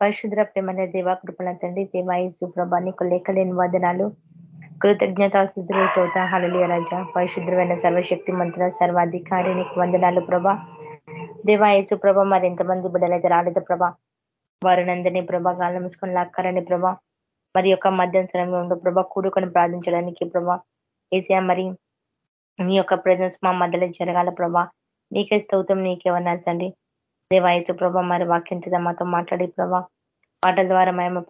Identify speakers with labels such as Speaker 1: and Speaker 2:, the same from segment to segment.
Speaker 1: పరిశుద్ర ప్రేమ దేవా కృపణ తండ్రి దేవాయసు ప్రభా నీకు లేఖలేని వదనాలు. కృతజ్ఞత స్థుతులు స్తోత హళలియ రాజ. పరిశుద్రమైన సర్వశక్తి మంత్రుల సర్వాధికారి నీకు వందనాలు ప్రభా. దేవాయసు ప్రభ మరి ఎంతమంది బిడ్డలైతే రాలేదు ప్రభా. వారినందరినీ ప్రభా గాలం ముసుకొని లాక్కారని ప్రభా. మరి యొక్క మధ్యాహ్నం ఉండు ప్రభా కూడుకొని ప్రార్థించడానికి ప్రభా. ఏసియా మరి మీ యొక్క ప్రజెన్స్ మా మధ్యలో జరగాల ప్రభా. నీకే స్తౌతం నీకే వన్నారు తండ్రి. దేవాయచు ప్రభా మరి వాక్యం మాతో మాట్లాడి ప్రభా. పాటల ద్వారా మేము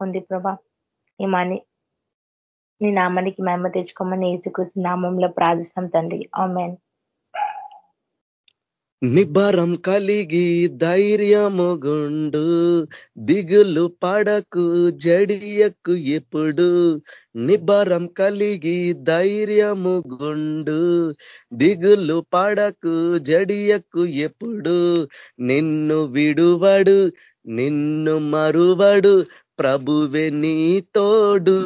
Speaker 1: పొంది ప్రభా. ఈ మాని నీ నామానికి మేము తెచ్చుకోమని ఏసుకృష్ణ నామంలో ప్రార్థిస్తాం తండ్రి. ఆమెన్.
Speaker 2: నిబరం కలిగి ధైర్యముగుండు దిగులు పడకు జడియకు ఎప్పుడు నిబరం కలిగి ధైర్యముగుండు దిగులు పడకు జడియకు ఎప్పుడు. నిన్ను విడువడు నిన్ను మరువడు ప్రభువే నీ తోడు.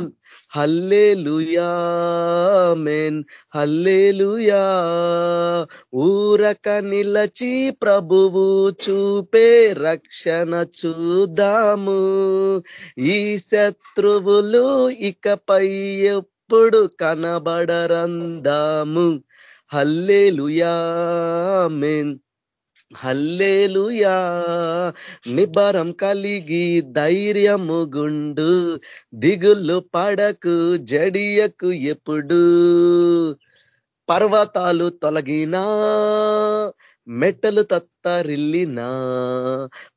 Speaker 2: హల్లేలుయామెన్ హల్లేలుయా. ఊరక నిలచి ప్రభువు చూపే రక్షణ చూద్దాము. ఈ శత్రువులు ఇకపై ఎప్పుడు కనబడరందాము. హల్లేలుయామెన్ హల్లేలుయా. నిబరం కలిగి ధైర్యము గుండు. దిగులు పడకు జడియకు ఎప్పుడు. పర్వతాలు తొలగినా మెట్టలు తత్తరిల్లినా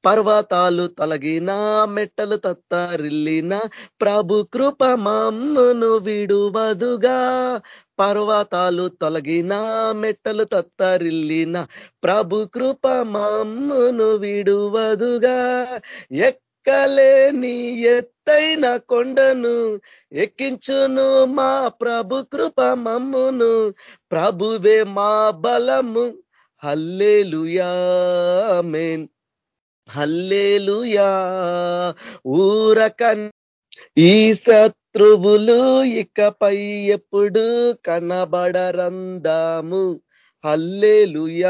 Speaker 2: పర్వతాలు తొలగినా మెట్టలు తత్తరిల్లినా ప్రభు కృప మమ్మును విడువదుగా. పర్వతాలు తొలగినా మెట్టలు తత్తరిల్లిన ప్రభు కృప మమ్మును విడువదుగా. ఎక్కలేని ఎత్తైన కొండను ఎక్కించును మా ప్రభు కృప మమ్మును. ప్రభువే మా బలము. హల్లేలుయామెన్ హల్లేలుయా ఊరక ఈ శత్రువులు ఇకపై ఎప్పుడు కనబడరందాము. హల్లేలుయామెన్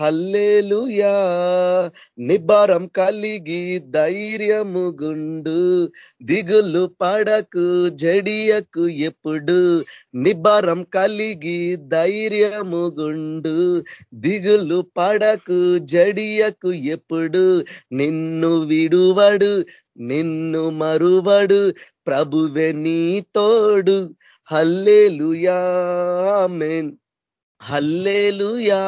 Speaker 2: హల్లేలుయా. నిబారం కలిగి ధైర్యము గుండు. దిగులు పడకు జడియకు ఎప్పుడు. నిబారం కలిగి ధైర్యము గుండు. దిగులు పడకు జడియకు ఎప్పుడు. నిన్ను విడువడు నిన్ను మరువడు ప్రభువే నీ తోడు. హల్లేలుయామెన్ హల్లేలుయా.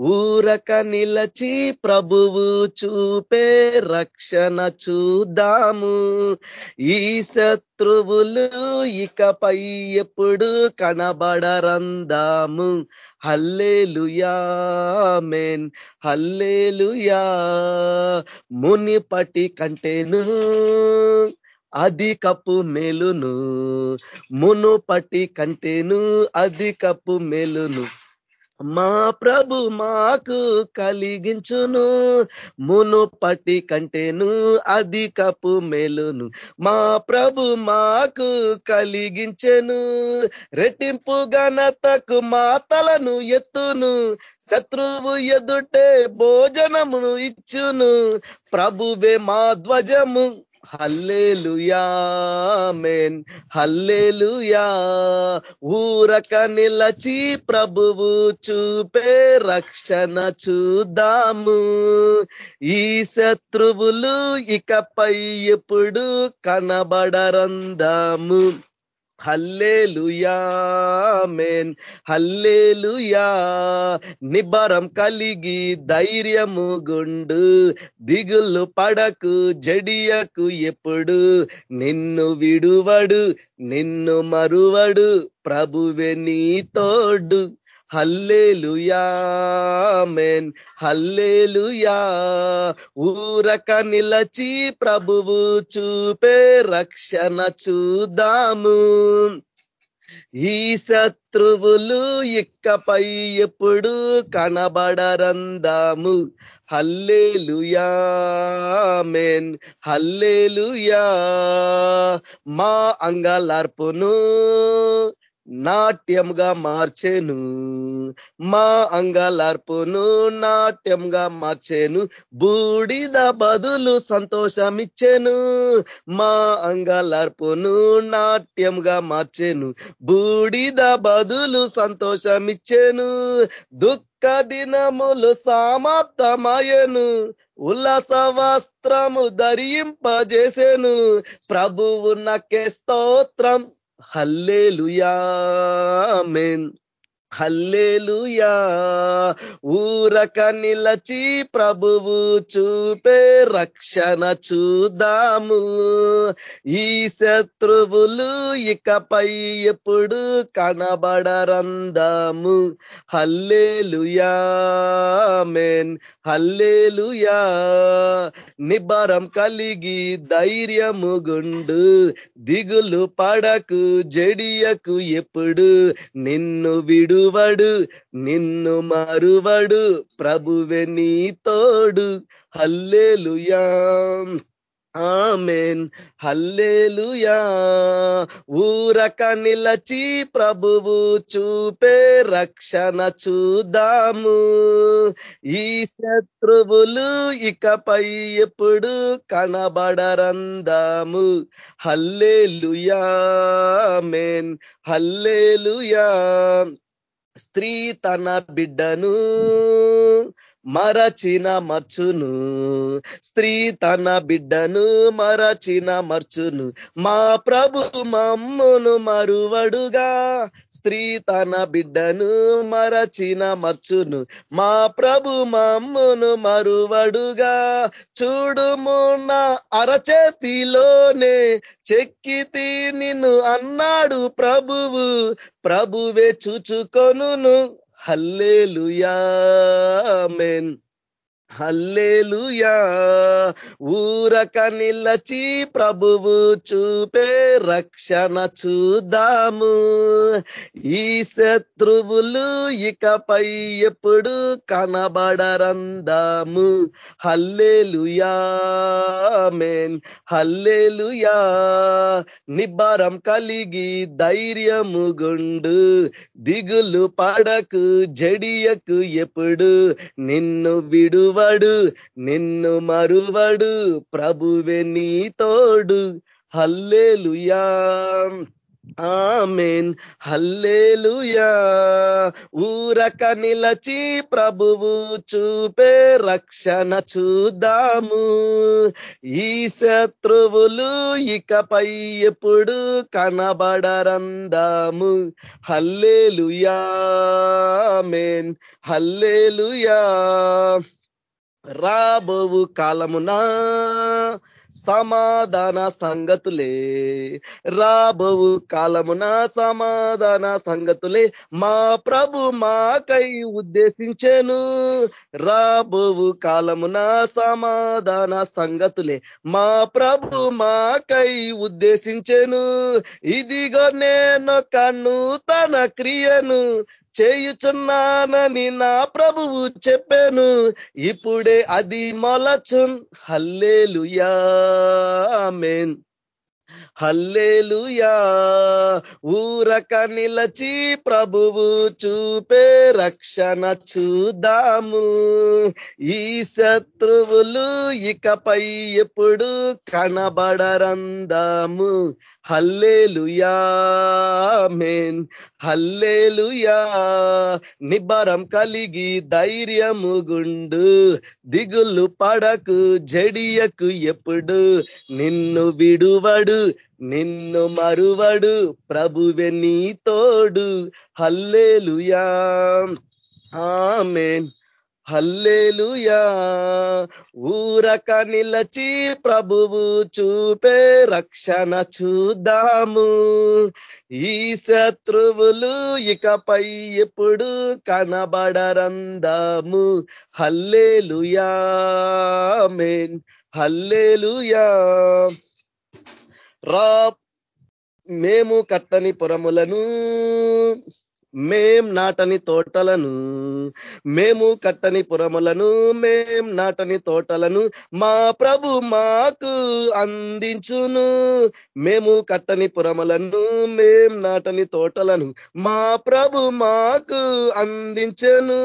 Speaker 2: ఊరక నిలచి ప్రభువు చూపే రక్షణ చూద్దాము. ఈ శత్రువులు ఇకపై ఎప్పుడు కనబడరందాము. హల్లేలుయా మేన్ హల్లేలుయా. మునిపటి కంటేను అధికపు మేలును మునుపటి కంటేను అధికపు మేలును. మా ప్రభు మాకు కలిగించును మునుపటి కంటేను అధికపు మేలును. మా ప్రభు మాకు కలిగించెను రెట్టింపు ఘనతకు మాతలను ఎత్తును. శత్రువు ఎదుటే భోజనమును ఇచ్చును ప్రభువే మా ధ్వజము. హల్లేలుయామెన్ హల్లేలుయా. ఊరక నిలచి ప్రభువు చూపే రక్షణ చూద్దాము. ఈ శత్రువులు ఇకపై ఎప్పుడు కనబడరందాము. హల్లేలుయామెన్ హల్లేలుయా నిబరం కలిగి ధైర్యము గుండు. దిగులు పడకు జడియకు ఎప్పుడు. నిన్ను విడువడు నిన్ను మరువడు ప్రభువే నీ తోడు. హల్లేలుయామెన్ హల్లేలుయా. ఊరక నిలచి ప్రభువు చూపే రక్షణ చూద్దాము. ఈ శత్రువులు ఇక్కపై ఎప్పుడు కనబడరందాము. హల్లేలుయామెన్ హల్లేలుయా. మా అంగలార్పును నాట్యంగా మార్చేను. మా అంగలార్పును నాట్యంగా మార్చేను. బూడిద బదులు సంతోషమిచ్చేను. మా అంగలార్పును నాట్యంగా మార్చేను. బూడిద బదులు సంతోషమిచ్చేను. దుఃఖ దినములు సమాప్తమయను ఉల్లాస వస్త్రము ధరింపజేసెను. ప్రభువు నకే స్తోత్రం. హల్లే హల్లేలుయామెన్ హల్లేలుయా. ఊరక నిలచి ప్రభువు చూపే రక్షణ చూదాము ఈ శత్రువులు ఇకపై ఎప్పుడు కనబడరందాము. హల్లేలుయా మేన్ హల్లేలుయా. నిబరం కలిగి ధైర్యము గుండు. దిగులు పడకు జడియకు ఎప్పుడు నిన్ను విడు. మరువడు నిన్ను మరువడు ప్రభువే నీ తోడు. హల్లేలుయా. ఆమెన్. హల్లేలుయా. ఊరక నిలచి ప్రభువు చూపే రక్షణ చూద్దాము. ఈ శత్రువులు ఇకపై ఎప్పుడు కనబడరందాము. హల్లేలుయా. ఆమెన్. హల్లేలుయా. స్త్రీ తన బిడ్డను మరచిన మర్చును. స్త్రీ తన బిడ్డను మరచిన మర్చును. మా ప్రభు మమ్మును మరువడుగా. స్త్రీ తన బిడ్డను మరచిన మర్చును. మా ప్రభు మమ్మును మరువడుగా. చూడుము నా అరచేతిలోనే చెక్కితి నిన్ను అన్నాడు ప్రభువు. ప్రభువే చూచుకొను హల్లే హల్లేలుయామెన్ హల్లేలుయా. ఊరక నిలచి ప్రభువు చూపే రక్షణ చూద్దాము. ఈ శత్రువులు ఇకపై ఎప్పుడు కనబడరందాము. హల్లేలుయా మేన్ హల్లేలుయా. నిబ్బరం కలిగి ధైర్యము గుండు. దిగులు పడకు జడియకు ఎప్పుడు నిన్ను విడువ మరువడు నిన్ను మరువడు ప్రభువే నీ తోడు. హల్లేలుయా. ఆమెన్. హల్లేలుయా. ఊరక నిలచి ప్రభువు చూపే రక్షణ చూద్దాము. ఈ శత్రువులు ఇకపై ఎప్పుడు కనబడరందాము. హల్లేలుయా. ఆమెన్. హల్లేలుయా. రాబోవు కాలమున సమాధాన సంగతులే. రాబోవు కాలమున సమాధాన సంగతులే. మా ప్రభు మాకై ఉద్దేశించెను. రాబోవు కాలమున సమాధాన సంగతులే. మా ప్రభు మాకై ఉద్దేశించెను. ఇదిగో నేను కన్ను తన క్రియను. చేయుచున్నానని నా ప్రభువు చెప్పాను. ఇప్పుడే అది మొలచున్. హల్లేలుయా. మేన్ హల్లేలుయా. ఊరక నిలచి ప్రభువు చూపే రక్షణ చూద్దాము. ఈ శత్రువులు ఇకపై ఎప్పుడు కనబడరందాము. హల్లేలుయా. మేన్ హల్లేలుయా నిబరం కలిగి ధైర్యము గుండు దిగులు పడకు జడియకు ఎప్పుడు నిన్ను విడువడు నిన్ను మరువడు ప్రభువే నీ తోడు. హల్లేలుయా. ఆమెన్. హల్లేలుయా. ఊరక నిలచి ప్రభువు చూపే రక్షణ చూద్దాము. ఈ శత్రువులు ఇకపై ఎప్పుడు కనబడరందాము. హల్లేలుయా. మేన్ హల్లేలుయా. రా. మేము కట్టని పురములను మేం నాటని తోటలను మేము కట్టని పురములను మేం నాటని తోటలను మా ప్రభు మాకు అందించును. మేము కట్టని పురములను మేం నాటని తోటలను మా ప్రభు మాకు అందించను.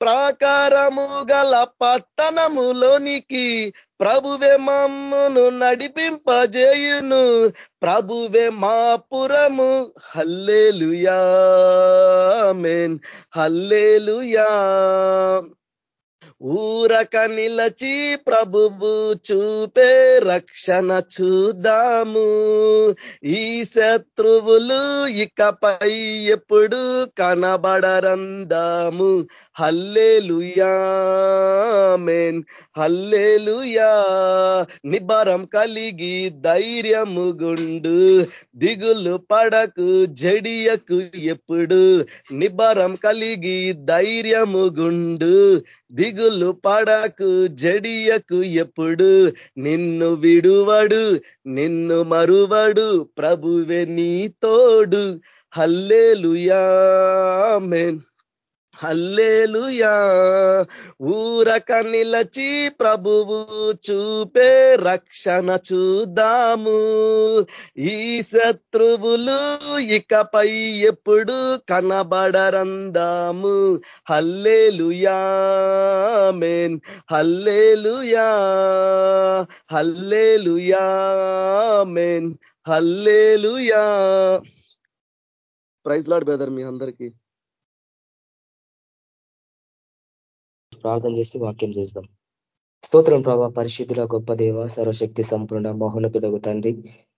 Speaker 2: ప్రాకారము గల పట్టణములోనికి ప్రభువే మమ్మను నడిపింపజేయును. ప్రభువే మా పురము. హల్లేలుయామేన్ హల్లేలుయా. ఊరక నిలచి ప్రభువు చూపే రక్షణ చూద్దాము. ఈ శత్రువులు ఇకపై ఎప్పుడు కనబడరందాము. హల్లేలుయా మేన్ హల్లేలుయా నిబరం కలిగి ధైర్యము గుండు. దిగులు పడకు జడియకు ఎప్పుడు. నిబరం కలిగి ధైర్యము గుండు. దిగులు పడకు జడియకు ఎప్పుడు. నిన్ను విడువడు నిన్ను మరువడు ప్రభువే నీ తోడు. హల్లే మెన్ హల్లేలుయా. ఊరక నిలచి ప్రభువు చూపే రక్షణ చూద్దాము. ఈ శత్రువులు ఇకపై ఎప్పుడు కనబడరందాము. హల్లేలుయా మేన్ హల్లేలుయా హల్లేలుయా మేన్ హల్లేలుయా. ప్రైజ్ లాడ్ బెదర్ మీ అందరికీ.
Speaker 3: ప్రార్థన చేసి వాక్యం చేద్దాం స్తోత్రం ప్రభా పరిశుద్ధుల గొప్ప దేవ సర్వశక్తి సంపూర్ణ మహోన్నతుడగు తండ్రి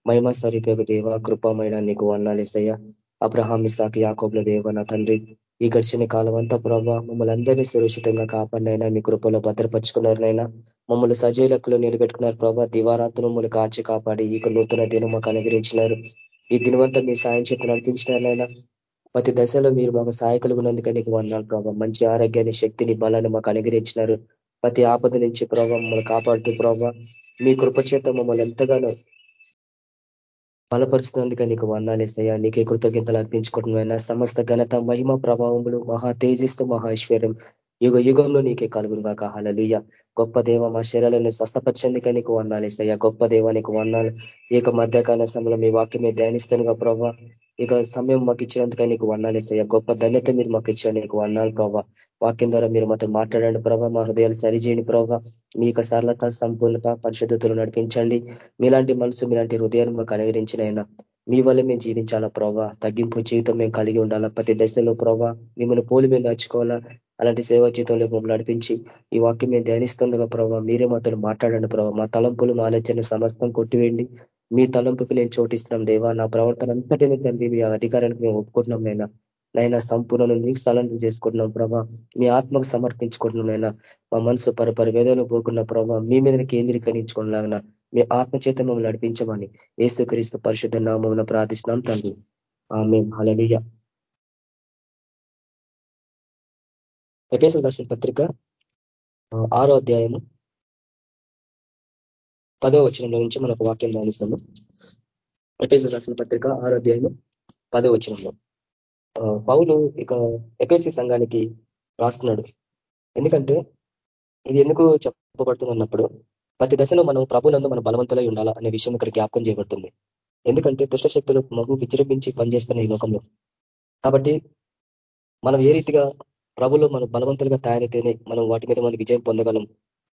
Speaker 3: మహిమ స్వరూపకు దేవ కృపమైన నీకు వందాలేసయ్య అబ్రహాం ఇసాక్ యాకోబ్ల దేవ నా తండ్రి ఈ గడిచిన కాలం అంతా ప్రభావ మమ్మల్ని అందరినీ సురక్షితంగా కాపాడినైనా మీ కృపలో భద్రపరుచుకున్నారనైనా మమ్మల్ని సజీలకులు నిలబెట్టుకున్నారు ప్రభావ దివారాత్రులు మమ్మల్ని కాచి కాపాడి ఇక నూతన దినం మాకు అనుగ్రహించినారు. ఈ దినవంతా మీ సాయం చేతి నడిపించినారనైనా ప్రతి దశలో మీరు మాకు సహాయకులు ఉన్నందుకే నీకు వందాలు ప్రభావ మంచి ఆరోగ్యాన్ని శక్తిని బలాన్ని మాకు అనుగ్రహించినారు. ప్రతి ఆపద నుంచి ప్రభావ మమ్మల్ని కాపాడుతూ ప్రభావ మీ కృపచేత మమ్మల్ని ఎంతగానో బలపరుస్తున్నందుకే నీకు వందాలేస్తాయా నీకే కృతజ్ఞతలు అర్పించుకుంటున్నాయినా సమస్త ఘనత మహిమ ప్రభావములు మహా తేజస్సు మహా ఐశ్వర్యం యుగ యుగంలో నీకే కలుగును కాక హలలుయ్య గొప్ప దేవ మా శరీరాలను స్వస్థపరిచేందుకే నీకు వందాలేస్తాయా గొప్ప దేవ నీకు వందాలు ఇక మధ్యకాల సమయంలో మీ వాక్యమే ధ్యానిస్తానుగా ప్రభావ ఇక సమయం మాకు ఇచ్చినందుకే నీకు ఇస్తాయి. గొప్ప ధన్యత మీరు మాకు ఇచ్చారు. నీకు వర్ణాలు ప్రభావ వాక్యం ద్వారా మీరు మాతో మాట్లాడండి ప్రభావ మా హృదయాలు సరిచేయండి ప్రభావ మీ యొక్క సరళత సంపూర్ణత పరిశుద్ధతలు నడిపించండి. మీలాంటి మనసు మీలాంటి హృదయాన్ని మాకు అనుగరించినైనా మీ వల్ల మేము జీవించాలా ప్రభావ తగ్గింపు జీవితం మేము కలిగి ఉండాలా? ప్రతి దశలో ప్రభావ మిమ్మల్ని పోలి మేము నడుచుకోవాలా? అలాంటి సేవా జీవితంలో మమ్మల్ని నడిపించి ఈ వాక్యం మేము ధ్యానిస్తుండగా ప్రభావ మీరే మాతో మాట్లాడండి ప్రభావ మా తలంపులు మా ఆలోచన సమస్తం కొట్టివేయండి. మీ తలంపుకి నేను చోటిస్తున్నాం దేవా. నా ప్రవర్తన అంతటిని తండ్రి మీ అధికారానికి మేము ఒప్పుకుంటున్నాం నైనా నైనా సంపూర్ణను నీకు స్థలం చేసుకుంటున్నాం ప్రభా. మీ ఆత్మకు సమర్పించుకుంటున్నాం నైనా మా మనసు పరపరి వేదనలు పోకున్న ప్రభావ మీ మీద కేంద్రీకరించుకున్నలాగిన మీ ఆత్మచేత మమ్మల్ని నడిపించమని ఏసుక్రీస్తు పరిశుద్ధ నామం ప్రార్థిస్తున్నాం తండ్రి. మేము హలలియ ఎపేసల్ పత్రిక ఆరో అధ్యాయము. పదో వచనంలో నుంచి మనకు వాక్యం ధ్యానిస్తాము ఎపేసి రాసిన పత్రిక ఆరోధ్యాయులు పదో వచనంలో. పౌలు ఇక ఎపేసి సంఘానికి రాస్తున్నాడు. ఎందుకంటే ఇది ఎందుకు చెప్పబడుతుంది అన్నప్పుడు ప్రతి దశలో మనం ప్రభునందు మన బలవంతులై ఉండాలా అనే విషయం ఇక్కడ జ్ఞాపకం చేయబడుతుంది. ఎందుకంటే దుష్టశక్తులు మగు విజృంభించి పనిచేస్తున్న ఈ లోకంలో. కాబట్టి మనం ఏ రీతిగా ప్రభులో మనం బలవంతులుగా తయారైతేనే మనం వాటి మీద మనం విజయం పొందగలం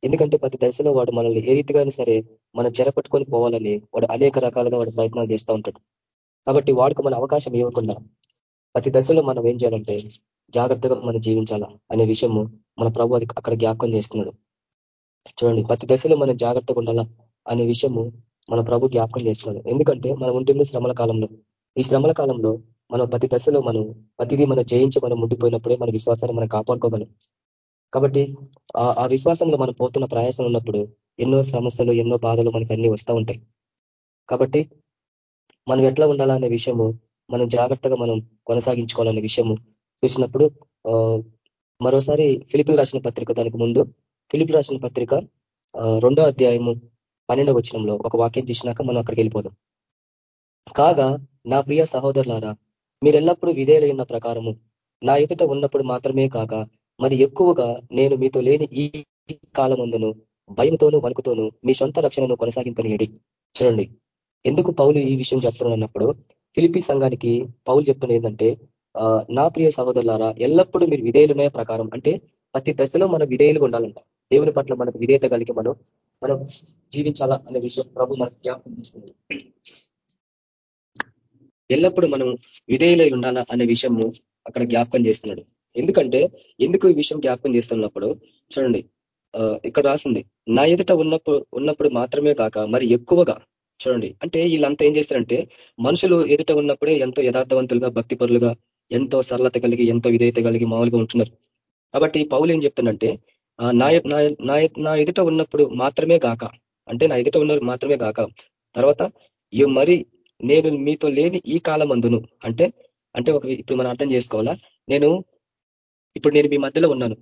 Speaker 3: ఎందుకంటే ప్రతి దశలో వాడు మనల్ని ఏ రీతిగా సరే మనం చెరపట్టుకొని పోవాలని వాడు అనేక రకాలుగా వాడు ప్రయత్నాలు చేస్తూ ఉంటాడు. కాబట్టి వాడికి మన అవకాశం ఇవ్వకుండా ప్రతి దశలో మనం ఏం చేయాలంటే జాగ్రత్తగా మనం జీవించాలా అనే విషయము మన ప్రభు అది అక్కడ జ్ఞాపకం చేస్తున్నాడు. చూడండి ప్రతి దశలో మనం జాగ్రత్తగా ఉండాలా అనే విషయము మన ప్రభు జ్ఞాపకం చేస్తున్నాడు. ఎందుకంటే మనం ఉంటుంది శ్రమల కాలంలో ఈ శ్రమల కాలంలో మనం ప్రతి దశలో మనం ప్రతిదీ మనం జయించి మనం ముందుకు పోయినప్పుడే మన విశ్వాసాన్ని మనం కాపాడుకోగలం. కాబట్టి ఆ విశ్వాసంలో మనం పోతున్న ప్రయాసం ఉన్నప్పుడు ఎన్నో సమస్యలు ఎన్నో బాధలు మనకు అన్ని వస్తూ ఉంటాయి. కాబట్టి మనం ఎట్లా ఉండాలనే విషయము మనం జాగ్రత్తగా మనం కొనసాగించుకోవాలనే విషయము చూసినప్పుడు మరోసారి ఫిలిపిల్ రాసిన పత్రిక దానికి ముందు ఫిలిపిల్ రాసిన పత్రిక రెండో అధ్యాయము పన్నెండవ వచనంలో ఒక వాక్యం చూసినాక మనం అక్కడికి వెళ్ళిపోదాం. కాగా నా ప్రియ సహోదరులారా మీరెల్లప్పుడూ విధేయులై ఉన్న ప్రకారము నా ఎదుట ఉన్నప్పుడు మాత్రమే కాక మరి ఎక్కువగా నేను మీతో లేని ఈ కాలమందును భయంతోనూ వణుకుతోనూ మీ సొంత రక్షణను కొనసాగింపనియడి. చూడండి ఎందుకు పౌలు ఈ విషయం చెప్తున్నప్పుడు ఫిలిపి సంఘానికి పౌలు చెప్తున్న ఏంటంటే నా ప్రియ సహోదరులారా ఎల్లప్పుడూ మీరు విధేయులనే ప్రకారం అంటే ప్రతి దశలో మనం విధేయులుగా ఉండాలంట. దేవుని పట్ల మనకు విధేయత కలిగి మనం మనం జీవించాలా అనే విషయం ప్రభు మనకు జ్ఞాపకం చేస్తుంది. ఎల్లప్పుడూ మనం విధేయులై ఉండాలా అనే విషయము అక్కడ జ్ఞాపకం చేస్తున్నాడు. ఎందుకంటే ఎందుకు ఈ విషయం జ్ఞాపకం చేస్తున్నప్పుడు చూడండి ఇక్కడ రాసింది నా ఎదుట ఉన్నప్పుడు ఉన్నప్పుడు మాత్రమే కాక మరి ఎక్కువగా చూడండి అంటే వీళ్ళంతా ఏం చేస్తారంటే మనుషులు ఎదుట ఉన్నప్పుడే ఎంతో యథార్థవంతులుగా భక్తిపరులుగా ఎంతో సరళత కలిగి ఎంతో విధేయత కలిగి మామూలుగా ఉంటున్నారు. కాబట్టి పౌలు ఏం చెప్తుందంటే నా నా ఎదుట ఉన్నప్పుడు మాత్రమే కాక అంటే నా ఎదుట ఉన్నప్పుడు మాత్రమే కాక తర్వాత మరి నేను మీతో లేని ఈ కాలమందును అంటే అంటే ఒక ఇప్పుడు మనం అర్థం చేసుకోవాలా నేను ఇప్పుడు నేను మీ మధ్యలో ఉన్నాను.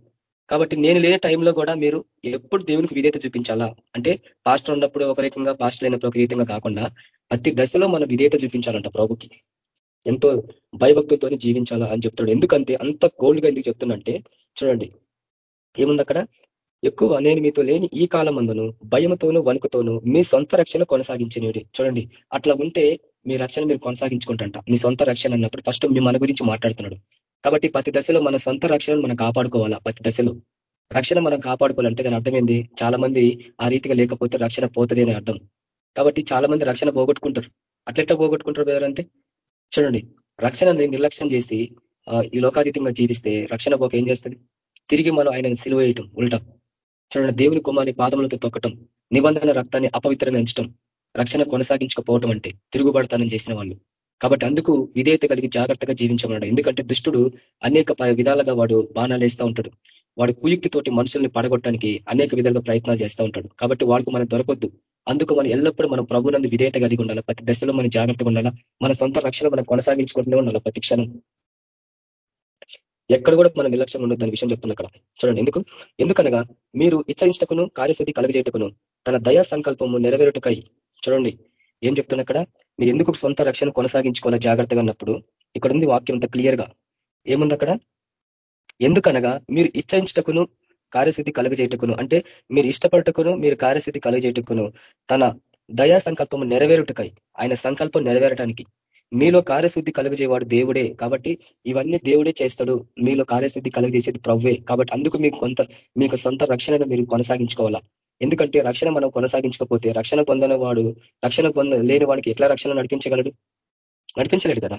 Speaker 3: కాబట్టి నేను లేని టైంలో కూడా మీరు ఎప్పుడు దేవునికి విధేత చూపించాలా? అంటే పాస్టర్ ఉన్నప్పుడు ఒక రకంగా పాస్టర్ లేనప్పుడు ఒక రీతంగా కాకుండా ప్రతి దశలో మనం విధేయత చూపించాలంట ప్రభుకి. ఎంతో భయభక్తులతో జీవించాలా అని చెప్తున్నాడు. ఎందుకంటే అంత గోల్డ్గా ఎందుకు చెప్తున్నంటే చూడండి ఏముంది అక్కడ? ఎక్కువ నేను మీతో లేని ఈ కాలం అందును భయంతోనూ వణుకుతోనూ మీ సొంత రక్షణ కొనసాగించినవి చూడండి అట్లా ఉంటే మీ రక్షణ మీరు కొనసాగించుకుంటంట మీ సొంత రక్షణ అన్నప్పుడు ఫస్ట్ మీ మన గురించి మాట్లాడుతున్నాడు. కాబట్టి ప్రతి దశలో మన సొంత రక్షణను మనం కాపాడుకోవాలా? ప్రతి దశలో. రక్షణ మనం కాపాడుకోవాలంటే దాని అర్థమైంది చాలా మంది ఆ రీతిగా లేకపోతే రక్షణ పోతుంది అని అర్థం. కాబట్టి చాలా మంది రక్షణ పోగొట్టుకుంటారు. అట్లెట్లా పోగొట్టుకుంటారు అంటే? చూడండి. రక్షణని నిర్లక్ష్యం చేసి ఈ లోకాతీతంగా జీవిస్తే రక్షణ పోక ఏం చేస్తుంది? తిరిగి మనం ఆయన సిలువేయటం ఉల్టం. చూడండి దేవుని కుమారి పాదములతో తొక్కటం నిబంధన రక్తాన్ని అపవిత్రంగా ఎంచడం రక్షణ కొనసాగించకపోవటం అంటే తిరుగుబడతానని చేసిన వాళ్ళు. కాబట్టి అందుకు విధేయత కలిగి జాగ్రత్తగా జీవించమన్నాడు. ఎందుకంటే దుష్టుడు అనేక విధాలుగా వాడు బాణాలు వేస్తూ ఉంటాడు. వాడు కుయుక్తితోటి మనుషుల్ని పడగొట్టడానికి అనేక విధాలుగా ప్రయత్నాలు చేస్తూ ఉంటాడు. కాబట్టి వాడికి మనం దొరకొద్దు. అందుకు మనం ఎల్లప్పుడూ మనం ప్రభునందు విధేయత కలిగి ఉండాలి? ప్రతి దశలో మనం జాగ్రత్తగా ఉండాలా? మన సొంత రక్షణ మనం కొనసాగించుకుంటూనే ఉండాలి ప్రతి క్షణం? ఎక్కడ కూడా మనం నిర్లక్ష్యం ఉండదు దాని విషయం చెప్తున్నా అక్కడ చూడండి ఎందుకు? ఎందుకనగా మీరు ఇచ్చయిష్టకును కార్యస్థితి కలగజేయటకును తన దయా సంకల్పము నెరవేరుటకై చూడండి ఏం చెప్తున్నా అక్కడ మీరు ఎందుకు సొంత రక్షణ కొనసాగించుకోవాలా జాగ్రత్తగా ఉన్నప్పుడు ఇక్కడ ఉంది వాక్యం అంత క్లియర్గా ఏముంది అక్కడ? ఎందుకనగా మీరు ఇచ్చయించటకును కార్యస్థితి కలుగజేయటకును అంటే మీరు ఇష్టపడటకును మీరు కార్యస్థితి కలుగజేయటకును తన దయా సంకల్పము నెరవేరుటకై ఆయన సంకల్పం నెరవేరటానికి. మీలో కార్యశుద్ధి కలుగజేవాడు దేవుడే కాబట్టి ఇవన్నీ దేవుడే చేస్తాడు. మీలో కార్యశుద్ధి కలుగజేసేది ప్రవ్వే కాబట్టి అందుకు మీకు కొంత మీకు సొంత రక్షణను మీరు కొనసాగించుకోవాలా? ఎందుకంటే రక్షణ మనం కొనసాగించకపోతే రక్షణ పొందని వాడు రక్షణ పొంద లేని వాడికి ఎట్లా రక్షణ నడిపించగలడు? నడిపించలేడు కదా.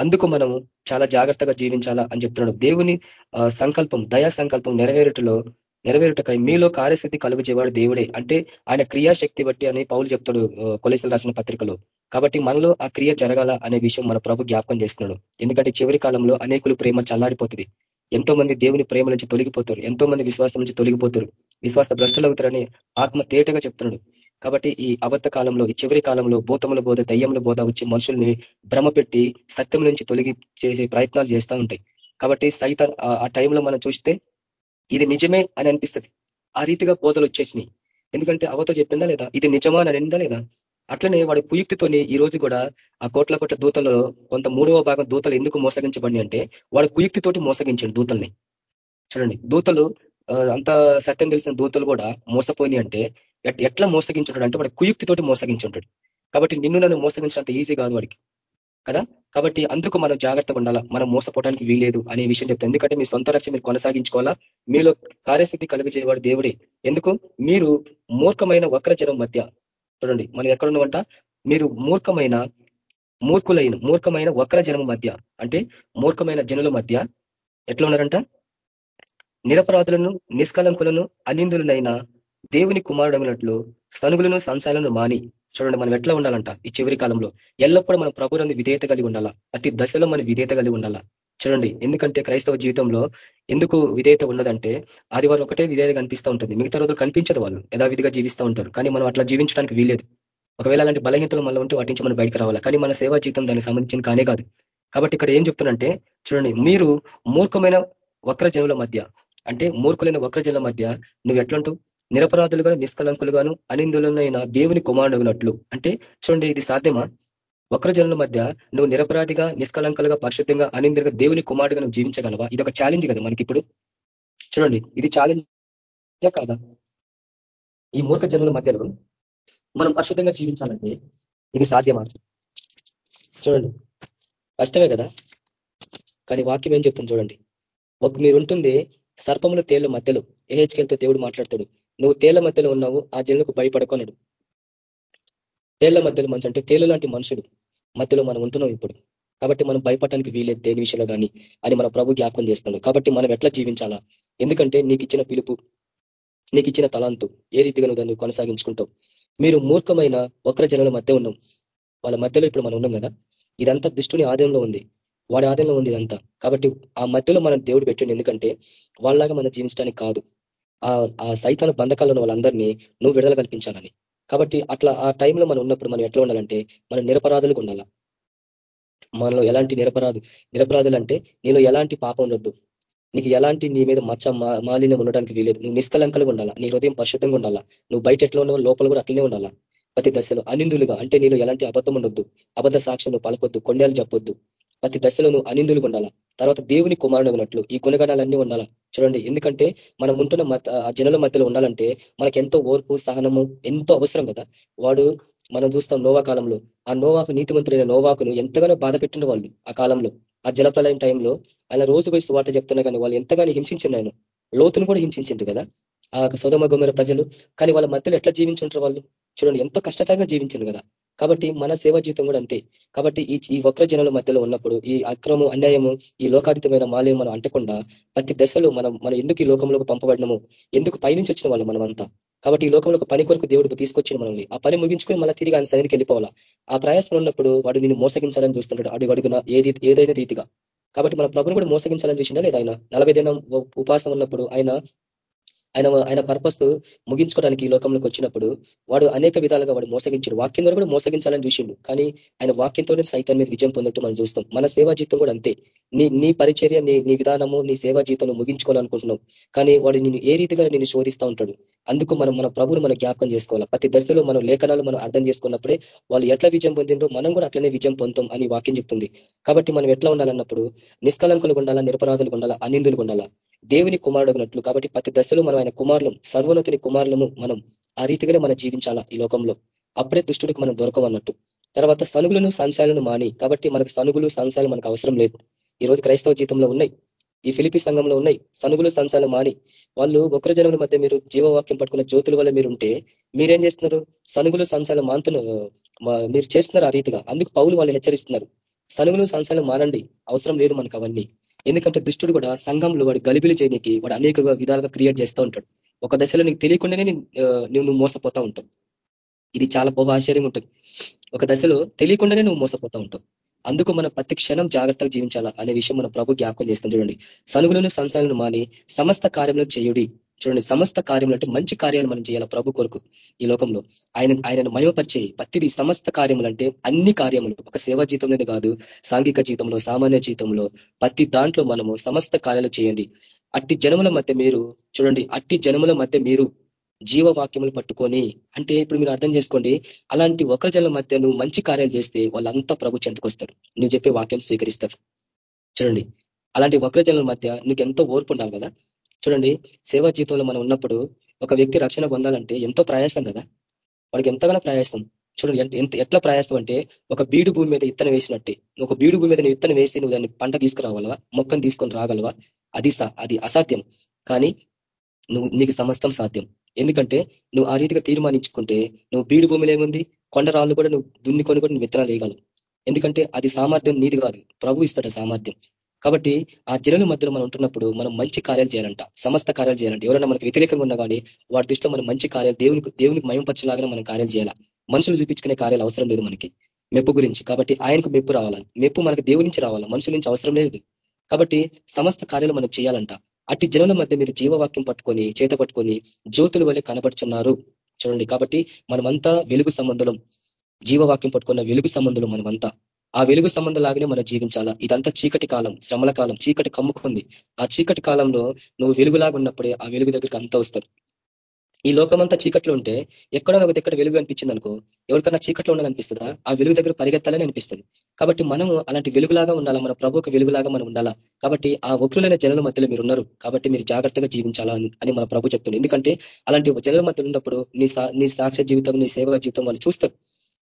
Speaker 3: అందుకు మనము చాలా జాగ్రత్తగా జీవించాలా అని చెప్తున్నాడు. దేవుని సంకల్పం దయా సంకల్పం నెరవేరుటలో నెరవేరుటకై మీలో కార్యస్థితి కలుగుచేవాడు దేవుడే. అంటే ఆయన క్రియాశక్తి బట్టి అని పౌలు చెప్తాడు కొలేసలు రాసిన పత్రికలో. కాబట్టి మనలో ఆ క్రియ జరగాల అనే విషయం మన ప్రభు జ్ఞాపకం చేస్తున్నాడు. ఎందుకంటే చివరి కాలంలో అనేకులు ప్రేమ చల్లారిపోతుంది. ఎంతో మంది దేవుని ప్రేమ నుంచి తొలగిపోతారు ఎంతో మంది విశ్వాసం నుంచి తొలగిపోతారు విశ్వాస భ్రష్టులు అవుతారని ఆత్మ తేటగా చెప్తున్నాడు. కాబట్టి ఈ అబద్ధ కాలంలో ఈ చివరి కాలంలో భూతముల బోధ దయ్యముల బోధ వచ్చి మనుషుల్ని భ్రమ పెట్టి సత్యం నుంచి తొలగి చేసే ప్రయత్నాలు చేస్తూ ఉంటాయి. కాబట్టి సైత ఆ టైంలో మనం చూస్తే ఇది నిజమే అని అనిపిస్తుంది. ఆ రీతిగా బోధలు వచ్చేసినాయి. ఎందుకంటే అవతో చెప్పిందా లేదా? ఇది నిజమా అని అనిందా లేదా? అట్లనే వాడి కుయుక్తితోని ఈ రోజు కూడా ఆ కోట్ల కోట్ల దూతలలో కొంత మూడవ భాగం దూతలు ఎందుకు మోసగించబడి అంటే వాడు కుయుక్తితోటి మోసగించండి దూతల్ని. చూడండి దూతలు అంత సత్యం తెలిసిన దూతలు కూడా మోసపోయినాయి అంటే ఎట్లా మోసగించుంటాడు అంటే వాడు కుయుక్తితోటి మోసగించుంటాడు. కాబట్టి నిన్ను నన్ను మోసగించినంత ఈజీ కాదు వాడికి. కదా? కాబట్టి అందుకు మనం జాగ్రత్తగా ఉండాలా? మనం మోసపోవడానికి వీలేదు అనే విషయం చెప్తాం ఎందుకంటే మీ సొంత రక్షణ మీరు కొనసాగించుకోవాలా? మీలో కార్యశుద్ధి కలుగజేవాడు దేవుడే. ఎందుకు? మీరు మూర్ఖమైన వక్రజనం మధ్య చూడండి మనం ఎక్కడ ఉన్నామంట మీరు మూర్ఖమైన మూర్ఖులైన మూర్ఖమైన వక్రజనం మధ్య అంటే మూర్ఖమైన జనుల మధ్య ఎట్లా ఉన్నారంట? నిరపరాధులను నిష్కలంకులను అనిందులనైనా దేవుని కుమారుడమైనట్లు సనుగులను సంచాలను మాని చూడండి మనం ఎట్లా ఉండాలంట ఈ చివరి కాలంలో? ఎల్లప్పుడూ మనం ప్రభురంది విధేయత కలిగి ఉండాలా? ప్రతి దశలో మనం విధేయత కలిగి ఉండాలా? చూడండి ఎందుకంటే క్రైస్తవ జీవితంలో ఎందుకు విధేయత ఉన్నదంటే అది వారు ఒకటే విధేయత కనిపిస్తూ ఉంటుంది. మిగతా రోజులు కనిపించదు వాళ్ళు. యథావిధిగా జీవిస్తూ ఉంటారు. కానీ మనం అట్లా జీవించడానికి వీలేదు ఒకవేళ అలాంటి బలహీనతలు మళ్ళీ ఉంటే వాటి నుంచి మనం బయటకు రావాలి? కానీ మన సేవా జీవితం దానికి సంబంధించిన కానే కాదు. కాబట్టి ఇక్కడ ఏం చెప్తున్నంటే చూడండి మీరు మూర్ఖమైన వక్రజనుల మధ్య అంటే మూర్ఖులైన వక్రజనుల మధ్య నువ్వు ఎట్లంటూ నిరపరాధులుగా నిష్కలంకులుగాను అనిందులనైన దేవుని కుమారుడునట్లు అంటే చూడండి ఇది సాధ్యమా? వక్రజనుల మధ్య నువ్వు నిరపరాధిగా నిష్కలంకలుగా పరిశుద్ధంగా అనిందరుగా దేవుని కుమారుడుగా నువ్వు జీవించగలవా? ఇది ఒక ఛాలెంజ్ కదా మనకి ఇప్పుడు చూడండి ఇది ఛాలెంజ్ కాదా? ఈ మూర్ఖ జనుల మధ్యలో మనం పరిశుద్ధంగా జీవించాలంటే ఇది సాధ్యమా? చూడండి కష్టమే కదా? కానీ వాక్యం ఏం చెప్తుంది చూడండి. ఒక మీరుంటుంది సర్పముల తేళ్ళ మధ్యలో ఏహెచ్కెళ్తే దేవుడు మాట్లాడతాడు. నువ్వు తేళ్ళ మధ్యలో ఉన్నావు ఆ జనులకు భయపడుకోనడు. తేళ్ళ మధ్యలో మనిషి అంటే తేలు లాంటి మనుషుడు. మధ్యలో మనం ఉంటున్నాం ఇప్పుడు. కాబట్టి మనం భయపడటానికి వీలేదు దేని విషయంలో కానీ అని మన ప్రభు జ్ఞాపకం చేస్తున్నాడు కాబట్టి మనం ఎట్లా జీవించాలా? ఎందుకంటే నీకు ఇచ్చిన పిలుపు నీకు ఇచ్చిన తలాంతు ఏ రీతిగా నువ్వు దాన్ని కొనసాగించుకుంటావు మీరు మూర్ఖమైన వక్ర జనుల మధ్య ఉన్నాం. వాళ్ళ మధ్యలో ఇప్పుడు మనం ఉన్నాం కదా? ఇదంతా దుష్టుని ఆదాయంలో ఉంది. వాడి ఆదాయంలో ఉంది ఇదంతా. కాబట్టి ఆ మధ్యలో మనం దేవుడు పెట్టిండు ఎందుకంటే వాళ్ళలాగా మనం జీవించడానికి కాదు. ఆ సైతాన బంధకాల్లో ఉన్న వాళ్ళందరినీ నువ్వు విడుదల కల్పించాలని. కాబట్టి అట్లా ఆ టైంలో మనం ఉన్నప్పుడు మనం ఎట్లా ఉండాలంటే మనం నిరపరాధులకు ఉండాలా? మనలో ఎలాంటి నిరపరాధు నిరపరాధులు అంటే నీలో ఎలాంటి పాపం ఉండొద్దు. నీకు ఎలాంటి నీ మీద మచ్చ మాలిన్యం ఉండడానికి వీలేదు నువ్వు నిష్కలంకలుగా ఉండాలా? నీ హృదయం పరిశుద్ధంగా ఉండాలా? నువ్వు బయట ఎట్లా ఉన్నావు లోపల కూడా అట్లనే ఉండాలా? ప్రతి దశలో అనిందులుగా అంటే నీలో ఎలాంటి అబద్ధం ఉండొద్దు. అబద్ధ సాక్ష్యం పలకొద్దు. కొండలు చెప్పొద్దు ప్రతి దశలో నువ్వు అనిందులుగా ఉండాలా? తర్వాత దేవుని కుమారుడు ఉన్నట్లు ఈ గుణగణాలన్నీ ఉండాలా? చూడండి ఎందుకంటే మనం ఉంటున్న మత జనుల మధ్యలో ఉండాలంటే మనకి ఎంతో ఓర్పు సహనము ఎంతో అవసరం కదా? వాడు మనం చూస్తాం నోవా కాలంలో. ఆ నోవాకు నీతిమంతుడైన నోవాకును ఎంతగానో బాధ పెట్టిన వాళ్ళు ఆ కాలంలో. ఆ జలప్రలయం టైంలో ఆయన రోజు పోయి సువార్త చెప్తున్నా కానీ వాళ్ళు ఎంతగానో హింసించిన ఆయన. లోతును కూడా హింసించింది కదా? ఆ సోదమ గుమ్మర ప్రజలు. కానీ వాళ్ళ మధ్యలో ఎట్లా జీవించుంటారు వాళ్ళు? చూడండి ఎంతో కష్టతరంగా జీవించారు కదా? కాబట్టి మన సేవ జీవితం కూడా అంతే. కాబట్టి ఈ ఈ వక్ర జనుల మధ్యలో ఉన్నప్పుడు ఈ అక్రమం అన్యాయము ఈ లోకాతీతమైన మాలయం మనం అంటకుండా ప్రతి దశలో మనం మనం ఎందుకు ఈ లోకంలోకి పంపబడినము? ఎందుకు పైనుంచి వచ్చిన వాళ్ళు మనమంతా? కాబట్టి ఈ లోకంలో పని కొరకు దేవుడు తీసుకొచ్చిన మనల్ని. ఆ పని ముగించుకొని మళ్ళీ తిరిగి ఆయన సన్నిధికి వెళ్ళిపోవాలా? ఆ ప్రయాసం ఉన్నప్పుడు వాడు నేను మోసగించాలని చూస్తున్నాడు అడుగు అడుగున ఏది ఏదైనా రీతిగా. కాబట్టి మన ప్రభుని కూడా మోసగించాలని చూసిండా లేదా ఆయన? నలభై దినం ఉపాసం ఉన్నప్పుడు ఆయన ఆయన ఆయన పర్పస్ ముగించుకోవడానికి ఈ లోకంలోకి వచ్చినప్పుడు వాడు అనేక విధాలుగా వాడు మోసగించాడు. వాక్యం ద్వారా కూడా మోసగించాలని చూసిండు. కానీ ఆయన వాక్యంతోనే సైతం మీద విజయం పొందట్టు మనం చూస్తాం. మన సేవా జీవితం కూడా అంతే. నీ నీ పరిచర్య నీ నీ విధానము నీ సేవా జీవితం ముగించుకోవాలనుకుంటున్నావు కానీ వాడు నేను ఏ రీతిగా నేను శోధిస్తూ ఉంటాడు? అందుకు మనం మన ప్రభులు మనం జ్ఞాపకం చేసుకోవాలి. ప్రతి దశలో మనం లేఖనాలు మనం అర్థం చేసుకున్నప్పుడే వాళ్ళు ఎట్లా విజయం పొందిందో మనం కూడా అట్లనే విజయం పొందుతాం అని వాక్యం చెప్తుంది. కాబట్టి మనం ఎట్లా ఉండాలన్నప్పుడు నిష్కలంకులు ఉండాలా నిరపరాధులు ఉండాలా అనిందులు ఉండాలా? దేవుని కుమారుడునట్లు కాబట్టి ప్రతి దశలో మనం ఆయన కుమారులం సర్వోన్నతుని కుమారులము మనం ఆ రీతిగానే మనం జీవించాలా ఈ లోకంలో? అప్పుడే దుష్టుడికి మనం దొరకమన్నట్టు తర్వాత సనుగులను సంశాలను మాని కాబట్టి మనకు సనుగులు సంశాలు మనకు అవసరం లేదు. ఈ రోజు క్రైస్తవ జీవితంలో ఉన్నాయి. ఈ ఫిలిపి సంఘంలో ఉన్నాయి. సనుగులు సంశాలు మాని వాళ్ళు ఒకరి జనముల మధ్య మీరు జీవవాక్యం పట్టుకున్న జ్యోతుల వల్ల మీరు ఉంటే మీరేం చేస్తున్నారు? సనుగులు సంశాలు మాంతును మీరు చేస్తున్నారు ఆ రీతిగా. అందుకు పౌలు వాళ్ళు హెచ్చరిస్తున్నారు. సనుగులు సంశాలు మానండి. అవసరం లేదు మనకు అవన్నీ. ఎందుకంటే దుష్టుడు కూడా సంఘంలో వాడు గలిబిలి చేయడానికి వాడు అనేక విధాలుగా క్రియేట్ చేస్తూ ఉంటాడు. ఒక దశలో నీకు తెలియకుండానే నువ్వు నువ్వు మోసపోతా ఉంటావు. ఇది చాలా బహు ఆశ్చర్యం ఉంటుంది. ఒక దశలో తెలియకుండానే నువ్వు మోసపోతా ఉంటావు. అందుకు మనం ప్రతి క్షణం జాగ్రత్తగా జీవించాలా అనే విషయం మన ప్రభు జ్ఞాపకం చేస్తాం చూడండి. సనుగులను సంసారాలను మాని సమస్త కార్యంలో చేయుడి. చూడండి సమస్త కార్యములు అంటే మంచి కార్యాలు మనం చేయాలి ప్రభు కొరకు ఈ లోకంలో? ఆయన ఆయనను మయమపరిచే ప్రతిది సమస్త కార్యములు అంటే అన్ని కార్యములు. ఒక సేవా జీతంలోనే కాదు సాంఘిక జీవితంలో సామాన్య జీవితంలో ప్రతి దాంట్లో మనము సమస్త కార్యాలు చేయండి. అట్టి జనముల మధ్య మీరు చూడండి అట్టి జనముల మధ్య మీరు జీవవాక్యములు పట్టుకొని అంటే ఇప్పుడు మీరు అర్థం చేసుకోండి అలాంటి ఒకరి జనుల మధ్య నువ్వు మంచి కార్యాలు చేస్తే వాళ్ళంతా ప్రభు చెంతకొస్తారు నువ్వు చెప్పే వాక్యం స్వీకరిస్తారు. చూడండి అలాంటి వక్రజనుల మధ్య నీకు ఎంతో ఓర్పు ఉండాలి కదా? చూడండి సేవా జీవితంలో మనం ఉన్నప్పుడు ఒక వ్యక్తి రక్షణ పొందాలంటే ఎంతో ప్రయాసం కదా? వాడికి ఎంతగానో ప్రయాసం. చూడండి ఎంత ఎట్లా ప్రయాసం అంటే ఒక బీడు భూమి మీద ఇత్తనం వేసినట్టే. ఒక బీడు భూమి మీద ఇత్తనం వేసి నువ్వు దాన్ని పంట తీసుకురావాలవా? మొక్కను తీసుకొని రాగలవా? అది అది అసాధ్యం. కానీ నువ్వు నీకు సమస్తం సాధ్యం. ఎందుకంటే నువ్వు ఆ రీతిగా తీర్మానించుకుంటే నువ్వు బీడు భూమిలో ఏముంది? కొండరాళ్ళు కూడా నువ్వు దున్నికొని కూడా నువ్వు విత్తనాలు వేయగలవు. ఎందుకంటే అది సామర్థ్యం నీది కాదు. ప్రభు ఇస్తాడు సామర్థ్యం. కాబట్టి ఆ జనుల మధ్యలో మనం ఉంటున్నప్పుడు మనం మంచి కార్యాలు చేయాలంట సమస్త కార్యాలు చేయాలంట. ఎవరైనా మనకు వ్యతిరేకంగా ఉన్నా కానీ వాటి దృష్టిలో మనం మంచి కార్యాలు దేవునికి దేవునికి మయంపరచలాగానే మనం కార్యాలు చేయాలా? మనుషులు చూపించుకునే కార్యాలు అవసరం లేదు మనకి మెప్పు గురించి. కాబట్టి ఆయనకు మెప్పు రావాలా? మెప్పు మనకు దేవుడి నుంచి రావాలా? మనుషుల నుంచి అవసరం లేదు. కాబట్టి సమస్త కార్యాలు మనం చేయాలంట. అట్టి జనుల మధ్య మీరు జీవవాక్యం పట్టుకొని చేత పట్టుకొని జ్యోతుల వల్లే కనబడుచున్నారు. చూడండి. కాబట్టి మనమంతా వెలుగు సంబంధం జీవవాక్యం పట్టుకున్న వెలుగు సంబంధులు మనమంతా. ఆ వెలుగు సంబంధం లాగానే మనం జీవించాలా? ఇదంతా చీకటి కాలం శ్రమల కాలం చీకటి కమ్ముకుంది. ఆ చీకటి కాలంలో నువ్వు వెలుగులాగా ఉన్నప్పుడే ఆ వెలుగు దగ్గరికి అంతా వస్తారు ఈ లోకమంతా చీకట్లో ఉంటే ఎక్కడో ఒక దగ్గర వెలుగు అనిపించింది అనుకో ఎవరికన్నా చీకట్లో ఉండాలనిపిస్తుందా? ఆ వెలుగు దగ్గర పరిగెత్తాలని అనిపిస్తుంది. కాబట్టి మనము అలాంటి వెలుగులాగా ఉండాలా? మన ప్రభువుకు వెలుగులాగా మనం ఉండాలా? కాబట్టి ఆ వక్రులైన జనుల మధ్యలో మీరు ఉన్నారు కాబట్టి మీరు జాగ్రత్తగా జీవించాలా అని మన ప్రభు చెప్తుంది ఎందుకంటే అలాంటి జనుల మధ్యలో ఉన్నప్పుడు నీ నీ సాక్ష్య జీవితం నీ సేవ జీవితం వాళ్ళు చూస్తారు.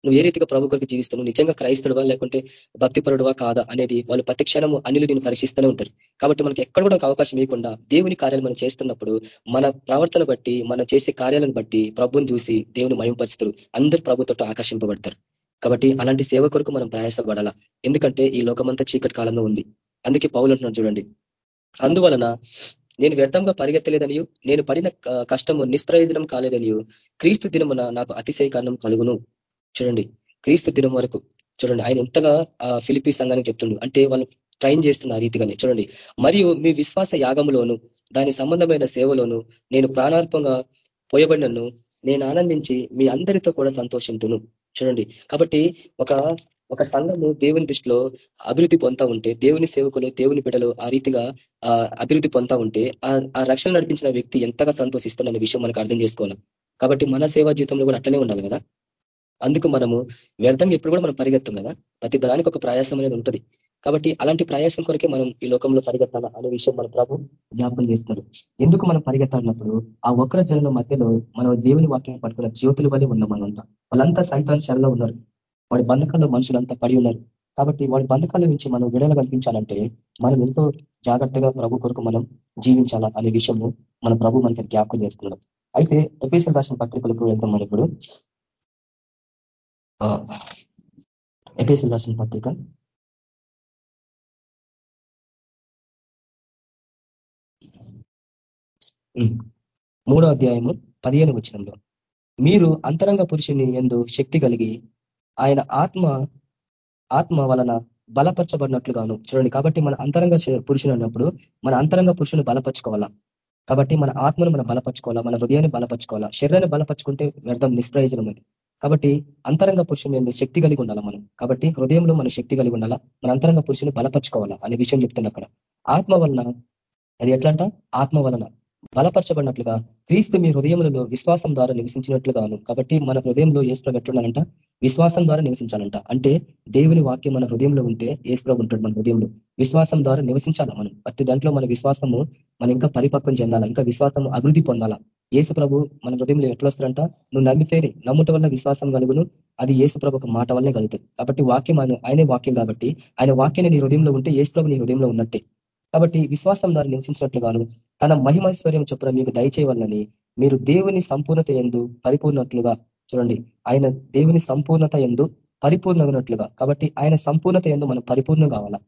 Speaker 3: నువ్వు ఏ రీతిగా ప్రభు కొరకు జీవిస్తావు నిజంగా క్రైస్తవుడువా లేకుంటే భక్తిపరుడువా కాదా అనేది వాళ్ళు ప్రతి క్షణము అనిలు నేను పరీక్షిస్తూనే ఉంటారు. కాబట్టి మనకి ఎక్కడ కూడా అవకాశం ఇవ్వకుండా దేవుని కార్యాలు మనం చేస్తున్నప్పుడు మన ప్రవర్తన బట్టి మనం చేసే కార్యాలను బట్టి ప్రభుని చూసి దేవుని మయంపరుస్తారు అందరు ప్రభుతో ఆకర్షింపబడతారు. కాబట్టి అలాంటి సేవ కొరకు మనం ప్రయాసపడాలా? ఎందుకంటే ఈ లోకమంతా చీకటి కాలంలో ఉంది. అందుకే పౌలు అంటున్నాడు చూడండి. అందువలన నేను వ్యర్థంగా పరిగెత్తలేదనియు నేను పడిన కష్టము నిష్ప్రయోజనం కాలేదనియు క్రీస్తు దినమున నాకు అతిశయ కారణం కలుగును. చూడండి క్రీస్తు దినం వరకు చూడండి ఆయన ఎంతగా ఆ ఫిలిపీ సంఘానికి చెప్తుండు. అంటే వాళ్ళు ట్రైన్ చేస్తున్న ఆ రీతిగానే చూడండి. మరియు మీ విశ్వాస యాగములోను దాని సంబంధమైన సేవలోను నేను ప్రాణార్పంగా పోయబడినను నేను ఆనందించి మీ అందరితో కూడా సంతోషింతును. చూడండి. కాబట్టి ఒక ఒక సంఘము దేవుని దృష్టిలో అభివృద్ధి పొందుతా ఉంటే దేవుని సేవకులు దేవుని బిడలు ఆ రీతిగా అభివృద్ధి పొందుతా ఉంటే ఆ రక్షణ నడిపించిన వ్యక్తి ఎంతగా సంతోషిస్తున్న విషయం మనకు అర్థం చేసుకోవాలి. కాబట్టి మన సేవా జీవితంలో కూడా అట్లనే ఉండాలి కదా? అందుకు మనము వ్యర్థంగా ఎప్పుడు కూడా మనం పరిగెత్తం కదా? ప్రతి దానికి ఒక ప్రయాసం అనేది ఉంటుంది. కాబట్టి అలాంటి ప్రయాసం కొరకే మనం ఈ లోకంలో పరిగెత్తాలా అనే విషయం మన ప్రభు జ్ఞాపకం చేస్తారు. ఎందుకు మనం పరిగెత్తాలన్నప్పుడు ఆ ఒక్కర జనుల మధ్యలో మనం దేవుని వాక్యం పట్టుకున్న జ్యోతుల వల్లే ఉన్నాం మనంతా వాళ్ళంతా సైతాన్ శరణలో ఉన్నారు. వాడి బంధకాల్లో మనుషులంతా పడి ఉన్నారు. కాబట్టి వాడి బంధకాల నుంచి మనం విడుదల కల్పించాలంటే మనం ఎంతో జాగ్రత్తగా ప్రభు కొరకు మనం జీవించాలా అనే విషయము మన ప్రభు మనకి జ్ఞాపకం చేస్తున్నాం అయితే ఎపిసల్ రాసిన పత్రికలకు వెళ్తాం మనం ఇప్పుడు. ఎపిఎస్ఎల్ రాసిన పత్రిక మూడో అధ్యాయము పదిహేను వచ్చినంలో మీరు అంతరంగ పురుషుని ఎందు శక్తి కలిగి ఆయన ఆత్మ ఆత్మ వలన బలపరచబడినట్లుగాను చూడండి. కాబట్టి మన అంతరంగ పురుషుని అన్నప్పుడు మన అంతరంగ పురుషుని బలపరచుకోవాలా? కాబట్టి మన ఆత్మను మనం బలపరచుకోవాలా? మన హృదయాన్ని బలపరచుకోవాలా? శరీరాన్ని బలపరుచుకుంటే వ్యర్థం నిష్ప్రయోజనం అది. కాబట్టి అంతరంగ పురుషుని ఎందుకు శక్తి కలిగి ఉండాలా మనం? కాబట్టి హృదయంలో మనం శక్తి కలిగి ఉండాలా? మన అంతరంగ పురుషుని బలపరచుకోవాలా? అనే విషయం చెప్తున్నా అక్కడ. ఆత్మ వలన అది ఎట్లంట ఆత్మ వలన. బలపరచబడినట్లుగా క్రీస్తు మీ హృదయములలో విశ్వాసం ద్వారా నివసించినట్లుగాను కాబట్టి మన హృదయంలో ఏసుప్రభు ఎట్లుండాలంట విశ్వాసం ద్వారా నివసించాలంట. అంటే దేవుని వాక్యం మన హృదయంలో ఉంటే ఏసుప్రభు ఉంటాడు మన హృదయంలో. విశ్వాసం ద్వారా నివసించాలా మనం? ప్రతి దాంట్లో మన విశ్వాసము మనం ఇంకా పరిపక్వం చెందాలా? ఇంకా విశ్వాసం అభివృద్ధి పొందాలా? ఏసు ప్రభు మన హృదయంలో ఎట్లా వస్తారంట నువ్వు నమ్మితేనే నమ్ముట వల్ల విశ్వాసం కలుగును. అది ఏసు ప్రభు ఒక మాట వల్లే కలుగుతుంది. కాబట్టి వాక్యం ఆయనే వాక్యం కాబట్టి ఆయన వాక్యాన్ని నీ హృదయంలో ఉంటే ఏసు ప్రభు నీ హృదయంలో ఉన్నట్టే. కాబట్టి విశ్వాసం ద్వారా నివసించినట్లుగాను తన మహిమైశ్వర్యం చొప్పున మీకు దయచేయవాలని మీరు దేవుని సంపూర్ణత ఎందు పరిపూర్ణట్లుగా చూడండి. ఆయన దేవుని సంపూర్ణత ఎందు పరిపూర్ణగినట్లుగా కాబట్టి ఆయన సంపూర్ణత ఎందు మనం పరిపూర్ణం కావాలా?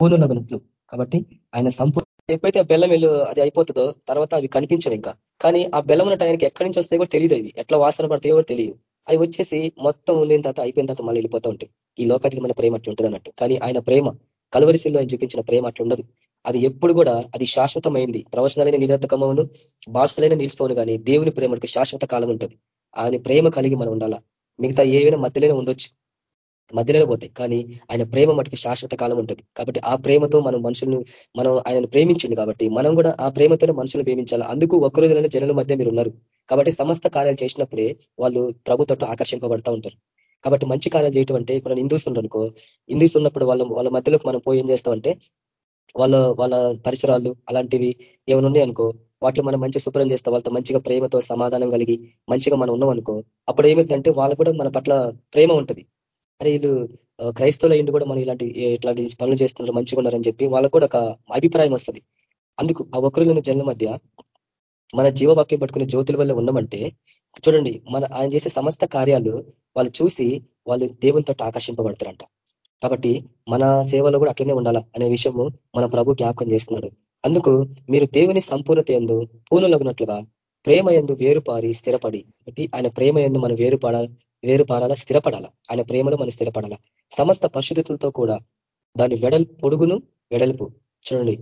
Speaker 3: పూర్ణులగినట్లు కాబట్టి ఆయన సంపూర్ణ ఎప్పుడైతే బెల్లం అది అయిపోతుందో తర్వాత అవి కనిపించవు ఇంకా. కానీ ఆ బెల్లం ఉన్న టైంకి ఎక్కడి నుంచి వస్తాయి కూడా తెలియదు అవి. ఎట్లా వాసన పడతాయో కూడా తెలియదు. అవి వచ్చేసి మొత్తం ఉండిన తర్వాత అయిపోయిన తర్వాత మళ్ళీ వెళ్ళిపోతూ ఉంటాయి. ఈ మన ప్రేమ అట్లా ఉంటుంది అన్నట్టు కానీ ఆయన ప్రేమ కలవరిశిల్లో ఆయన చూపించిన ప్రేమ అట్లా ఉండదు అది ఎప్పుడు కూడా అది శాశ్వతమైంది. ప్రవచనాలైన నిరతకమవును భాషలైన నిలిచిపోను కానీ దేవుని ప్రేమకి శాశ్వత కాలం ఉంటుంది. ఆయన ప్రేమ కలిగి మనం ఉండాలా? మిగతా ఏవైనా మధ్యలోనే ఉండొచ్చు. మధ్యలో పోతాయి. కానీ ఆయన ప్రేమ మటుకు శాశ్వత కాలం ఉంటుంది. కాబట్టి ఆ ప్రేమతో మనం మనుషులను మనం ఆయనను ప్రేమించింది కాబట్టి మనం కూడా ఆ ప్రేమతోనే మనుషులు ప్రేమించాలి? అందుకు ఒక్కరోజులైన జనుల మధ్య మీరు ఉన్నారు కాబట్టి సమస్త కార్యాలు చేసినప్పుడే వాళ్ళు ప్రభుత్వం ఆకర్షింపబడతా ఉంటారు. కాబట్టి మంచి కార్యాలు చేయటం అంటే ఇప్పుడు హిందూస్ అనుకో హిందూస్ ఉన్నప్పుడు వాళ్ళ వాళ్ళ మధ్యలోకి మనం పోయి ఏం చేస్తామంటే వాళ్ళ వాళ్ళ పరిసరాలు అలాంటివి ఏమైనా ఉన్నాయనుకో వాటిలో మనం మంచి శుభ్రం చేస్తాం వాళ్ళతో మంచిగా ప్రేమతో సమాధానం కలిగి మంచిగా మనం ఉన్నాం అనుకో అప్పుడు ఏమైందంటే వాళ్ళకు కూడా మన పట్ల ప్రేమ ఉంటుంది. అరే వీళ్ళు క్రైస్తవుల ఇంటి కూడా మనం ఇలాంటి ఇట్లాంటి పనులు చేస్తున్నారు మంచిగా ఉన్నారని చెప్పి వాళ్ళకు కూడా ఒక అభిప్రాయం వస్తుంది. అందుకు ఆ ఒక్కరులోని జన్ల మధ్య మన జీవవాక్యం పట్టుకునే జ్యోతుల వల్ల ఉన్నామంటే చూడండి మన ఆయన చేసే సమస్త కార్యాలు వాళ్ళు చూసి వాళ్ళు దేవునితో ఆకర్షింపబడతారంట. కాబట్టి మన సేవలో కూడా అట్లనే ఉండాలా అనే విషయము మన ప్రభు జ్ఞాపకం చేస్తున్నాడు. అందుకు మీరు దేవుని సంపూర్ణత ఎందు పూనులగినట్లుగా ప్రేమ ఎందు వేరుపారి స్థిరపడి ఆయన ప్రేమ ఎందు మనం వేరుపాడ వేరుపారాలా స్థిరపడాలా? ఆయన ప్రేమలో మనం స్థిరపడాలా? సమస్త పరిశుద్ధులతో కూడా దాని వెడల్ పొడుగును వెడల్పు. చూడండి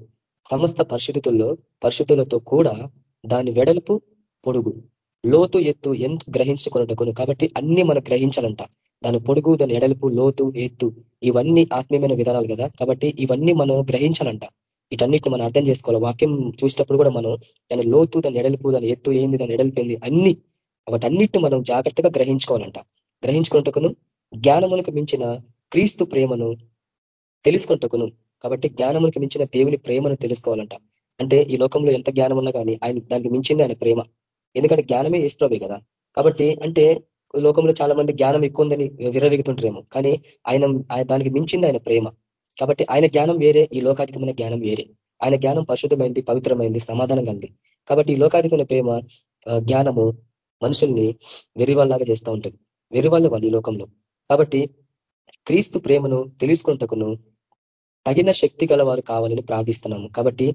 Speaker 3: సమస్త పరిశుద్ధుల్లో పరిశుద్ధులతో కూడా దాని వెడల్పు పొడుగు. లోతు ఎత్తు ఎంత గ్రహించుకున్నట్టుకును కాబట్టి అన్ని మనం గ్రహించాలంట. దాని పొడుగు దాని ఎడలుపు లోతు ఎత్తు ఇవన్నీ ఆత్మీయమైన విధానాలు కదా. కాబట్టి ఇవన్నీ మనం గ్రహించాలంట. వీటన్నిటిని మనం అర్థం చేసుకోవాలి. వాక్యం చూసినప్పుడు కూడా మనం దాని లోతు దాని ఎడలుపు దాని ఎత్తు ఏంది దాని ఎడలిపోయింది అన్ని వాటన్నిటిని మనం జాగ్రత్తగా గ్రహించుకోవాలంట. గ్రహించుకున్నట్టుకును జ్ఞానములకు మించిన క్రీస్తు ప్రేమను తెలుసుకుంటకును కాబట్టి జ్ఞానములకు మించిన దేవుని ప్రేమను తెలుసుకోవాలంట. అంటే ఈ లోకంలో ఎంత జ్ఞానం ఉన్నా కానీ ఆయన దానికి మించింది ఆయన ప్రేమ. ఎందుకంటే జ్ఞానమే ఏస్ప్రభే కదా. కాబట్టి అంటే లోకంలో చాలా మంది జ్ఞానం ఎక్కువ ఉందని విరవిగుతుంటారేమో కానీ ఆయన దానికి మించింది ఆయన ప్రేమ. కాబట్టి ఆయన జ్ఞానం వేరే ఈ లోకాధికమైన జ్ఞానం వేరే. ఆయన జ్ఞానం పరిశుద్ధమైంది పవిత్రమైంది సమాధానం కలిగింది. కాబట్టి ఈ లోకాధికమైన ప్రేమ జ్ఞానము మనుషుల్ని వెరివాళ్ళలాగా చేస్తూ ఉంటుంది. వెరివాళ్ళు వాళ్ళు ఈ లోకంలో. కాబట్టి క్రీస్తు ప్రేమను తెలుసుకుంటకును తగిన శక్తి గలవారు కావాలని ప్రార్థిస్తున్నాము. కాబట్టి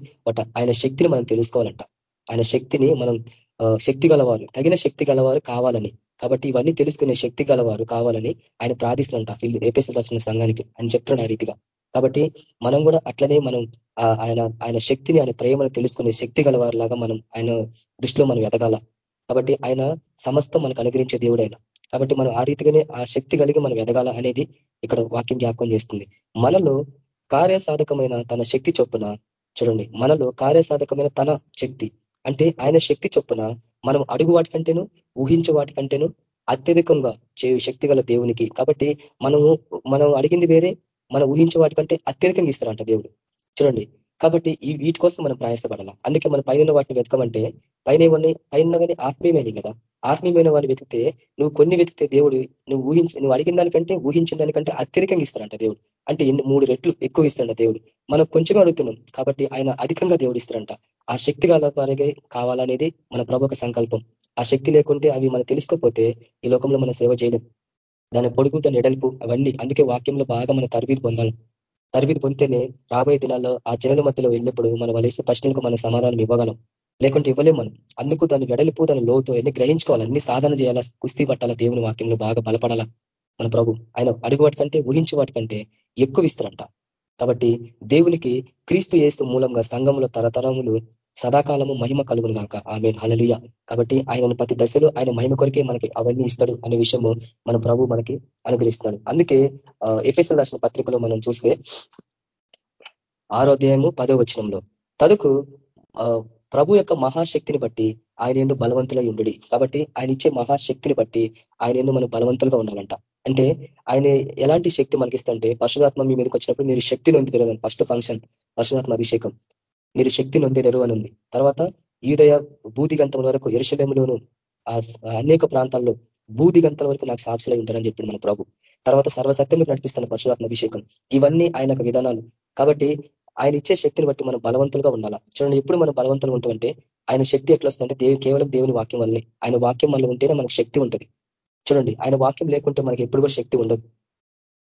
Speaker 3: ఆయన శక్తిని మనం తెలుసుకోవాలంట. ఆయన శక్తిని మనం శక్తి గలవారు తగిన శక్తి గలవారు కావాలని. కాబట్టి ఇవన్నీ తెలుసుకునే శక్తి గలవారు కావాలని ఆయన ప్రార్థిస్తున్నట ఫిల్ ఏపీఎస్ఎల్ రాసిన సంఘానికి అని చెప్తున్నాడు ఆ రీతిగా. కాబట్టి మనం కూడా అట్లనే మనం ఆయన ఆయన శక్తిని ఆయన ప్రేమను తెలుసుకునే శక్తి గలవారిలాగా మనం ఆయన దృష్టిలో మనం ఎదగాల. కాబట్టి ఆయన సమస్తం మనకు అనుగ్రహించే దేవుడైన కాబట్టి మనం ఆ రీతిగానే ఆ శక్తి కలిగి మనం ఎదగాల అనేది ఇక్కడ వాక్యం జ్ఞాపకం చేస్తుంది. మనలో కార్యసాధకమైన తన శక్తి చొప్పున చూడండి మనలో కార్యసాధకమైన తన శక్తి అంటే ఆయన శక్తి చొప్పున మనం అడుగు వాటికంటేను ఊహించే వాటికంటేను అత్యధికంగా చేయు శక్తి గల దేవునికి. కాబట్టి మనము మనం అడిగింది వేరే మనం ఊహించే వాటికంటే అత్యధికంగా ఇస్తారంట దేవుడు. చూడండి. కాబట్టి ఈ వీటి కోసం మనం ప్రయాసపడాలి? అందుకే మనం పైన వాటిని వెతకమంటే పైన ఇవన్నీ పైన కదా. ఆత్మీయమైన వాడిని వెతికితే నువ్వు కొన్ని వెతికితే దేవుడు నువ్వు ఊహించి నువ్వు అడిగిన దానికంటే ఊహించిన దానికంటే అత్యధికంగా ఇస్తారంట దేవుడు. అంటే మూడు రెట్లు ఎక్కువ ఇస్తాడంట దేవుడు. మనం కొంచెం అడుగుతున్నాం కాబట్టి ఆయన అధికంగా దేవుడు ఇస్తారంట ఆ శక్తి వారికి కావాలనేది మన ప్రభు సంకల్పం. ఆ శక్తి లేకుంటే అవి మనం తెలుసుకోకపోతే ఈ లోకంలో మనం సేవ చేయలేం. దాని పొడుగు దాని ఎడల్పు అవన్నీ అందుకే వాక్యంలో బాగా మన తరబీది పొందాలి. తరబీది పొందితేనే రాబోయే దినాల్లో ఆ జనుల మధ్యలో వెళ్ళినప్పుడు మనం వాళ్ళేసే ప్రశ్నలకు మనం సమాధానం ఇవ్వగలం. లేకుంటే ఇవ్వలేము మనం. అందుకు దాన్ని వెడలిపు దాని లోతు అన్ని గ్రహించుకోవాలి? అన్ని సాధన చేయాలా? కుస్తీ పట్టాలా? దేవుని వాక్యంలో బాగా బలపడాలా? మన ప్రభు ఆయన అడుగు వాటికంటే ఊహించే వాటికంటే ఎక్కువ ఇస్తారంట కాబట్టి దేవునికి క్రీస్తు ఏస్తు మూలంగా సంఘంలో తరతరములు సదాకాలము మహిమ కలుగును గాక. ఆమె హలలుయ కాబట్టి ఆయన ప్రతి దశలో ఆయన మహిమ కొరికే మనకి అవన్నీ ఇస్తాడు అనే విషయము మన ప్రభు మనకి అనుగ్రహిస్తున్నాడు. అందుకే ఎఫ్ఎస్ఎల్ రాసిన పత్రికలో మనం చూస్తే ఆరోధ్యాయము పదో వచనంలో తదుకు ప్రభు యొక్క మహాశక్తిని బట్టి ఆయన ఎందు బలవంతులై ఉండు కాబట్టి ఆయన ఇచ్చే మహాశక్తిని బట్టి ఆయన ఎందు మనం బలవంతులుగా ఉండాలంట. అంటే ఆయన ఎలాంటి శక్తి మనకి ఇస్తుంటే పరశురాత్మ మీ మీదకి వచ్చినప్పుడు మీరు శక్తిని పొందుతున్నారు ఫస్ట్ ఫంక్షన్ పరశురాత్మ అభిషేకం. మీరు శక్తి నొందిదరు అని ఉంది తర్వాత ఈదయ బూదిగంతం వరకు ఎరుశలంలోను అనేక ప్రాంతాల్లో బూదిగంతల వరకు నాకు సాక్షులై ఉంటారని చెప్పింది మన ప్రభు. తర్వాత సర్వసత్యంలో నడిపిస్తున్న పరశురాత్మ అభిషేకం. ఇవన్నీ ఆయన విధానాలు. కాబట్టి ఆయన ఇచ్చే శక్తిని బట్టి మనం బలవంతులుగా ఉండాలా? చూడండి ఎప్పుడు మనం బలవంతులు ఉంటుంటే ఆయన శక్తి ఎట్లా వస్తుందంటే దేవు కేవలం దేవుని వాక్యం వల్లే ఆయన వాక్యం వల్ల ఉంటేనే మనకు శక్తి ఉంటుంది. చూడండి ఆయన వాక్యం లేకుంటే మనకి ఎప్పుడు కూడా శక్తి ఉండదు.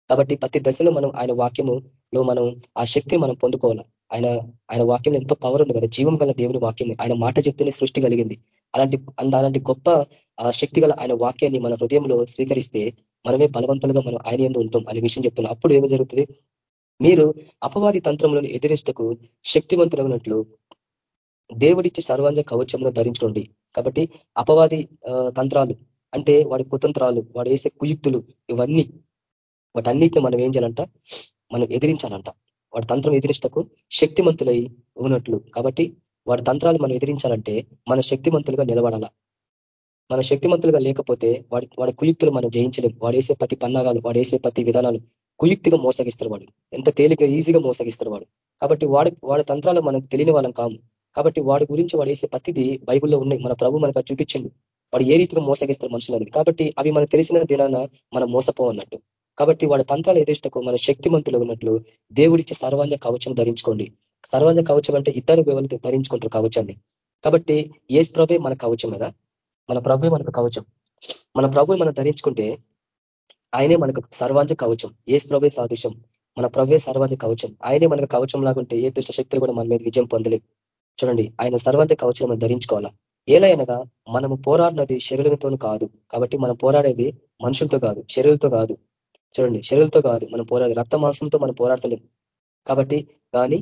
Speaker 3: కాబట్టి ప్రతి దశలో మనం ఆయన వాక్యములో మనం ఆ శక్తిని మనం పొందుకోవాలి? ఆయన ఆయన వాక్యం ఎంతో పవర్ ఉంది కదా. జీవం గల దేవుని వాక్యం ఆయన మాట చెప్తేనే సృష్టి కలిగింది. అలాంటి అలాంటి గొప్ప శక్తి గల ఆయన వాక్యాన్ని మన హృదయంలో స్వీకరిస్తే మనమే బలవంతులుగా మనం ఆయన ఎందు ఉంటాం అనే విషయం చెప్తున్నాం అప్పుడు ఏమి జరుగుతుంది? మీరు అపవాది తంత్రములను ఎదిరించటకు శక్తివంతులగినట్లు దేవుడిచ్చి సర్వాంజ కవచమును ధరించుకోండి. కాబట్టి అపవాది తంత్రాలు అంటే వాడి కుతంత్రాలు వాడు వేసే కుయుక్తులు ఇవన్నీ వాటన్నిటిని మనం ఏం చేయాలంట? మనం ఎదిరించాలంట. వాడి తంత్రం ఎదిరిస్తకు శక్తిమంతులై ఉన్నట్లు. కాబట్టి వాడి తంత్రాలు మనం ఎదిరించాలంటే మన శక్తిమంతులుగా నిలబడాల. మన శక్తిమంతులుగా లేకపోతే వాడి వాడి కుయుక్తులు మనం జయించలేం. వాడేసే ప్రతి పన్నాగాలు వాడేసే ప్రతి విధానాలు కుయుక్తిగా మోసగిస్తారు వాడు. ఎంత తేలిక ఈజీగా మోసగిస్తారు వాడు. కాబట్టి వాడి వాడి తంత్రాలు మనకు తెలియని వాళ్ళం కాము. కాబట్టి వాడి గురించి వాడు వేసే ప్రతిది బైబుల్లో ఉన్నాయి. మన ప్రభు మనకు చూపించండి. వాడు ఏ రీతిగా మోసగిస్తారు మనుషులు కాబట్టి అవి మనకు తెలిసిన దినాన మనం మోసపోవన్నట్టు. కాబట్టి వాడి తంత్రాలు ఎదిష్టకు మన శక్తిమంతులు ఉన్నట్లు దేవుడిచ్చి సర్వాంజ కవచం ధరించుకోండి. సర్వాంజ కవచం అంటే ఇద్దరు వ్యవలతో ధరించుకుంటారు కవచాన్ని. కాబట్టి ఏ ప్రభే మన కవచం కదా? మన ప్రభు మనకు కవచం. మన ప్రభు మనం ధరించుకుంటే ఆయనే మనకు సర్వాంజ కవచం. ఏ ప్రభే సాదృశ్యం. మన ప్రభే సర్వాంజ కవచం. ఆయనే మనకు కవచం లాగుంటే ఏ దుష్ట శక్తులు కూడా మన మీద విజయం పొందలేవు. చూడండి ఆయన సర్వాంజ కవచం మనం ధరించుకోవాలా? ఏలైనగా మనము పోరాడినది శరీరంతోనూ కాదు. కాబట్టి మనం పోరాడేది మనుషులతో కాదు శరీరంతో కాదు. చూడండి శరీరంతో కాదు మనం పోరాడే రక్త మాంసంతో మనం పోరాడతలేం కాబట్టి కానీ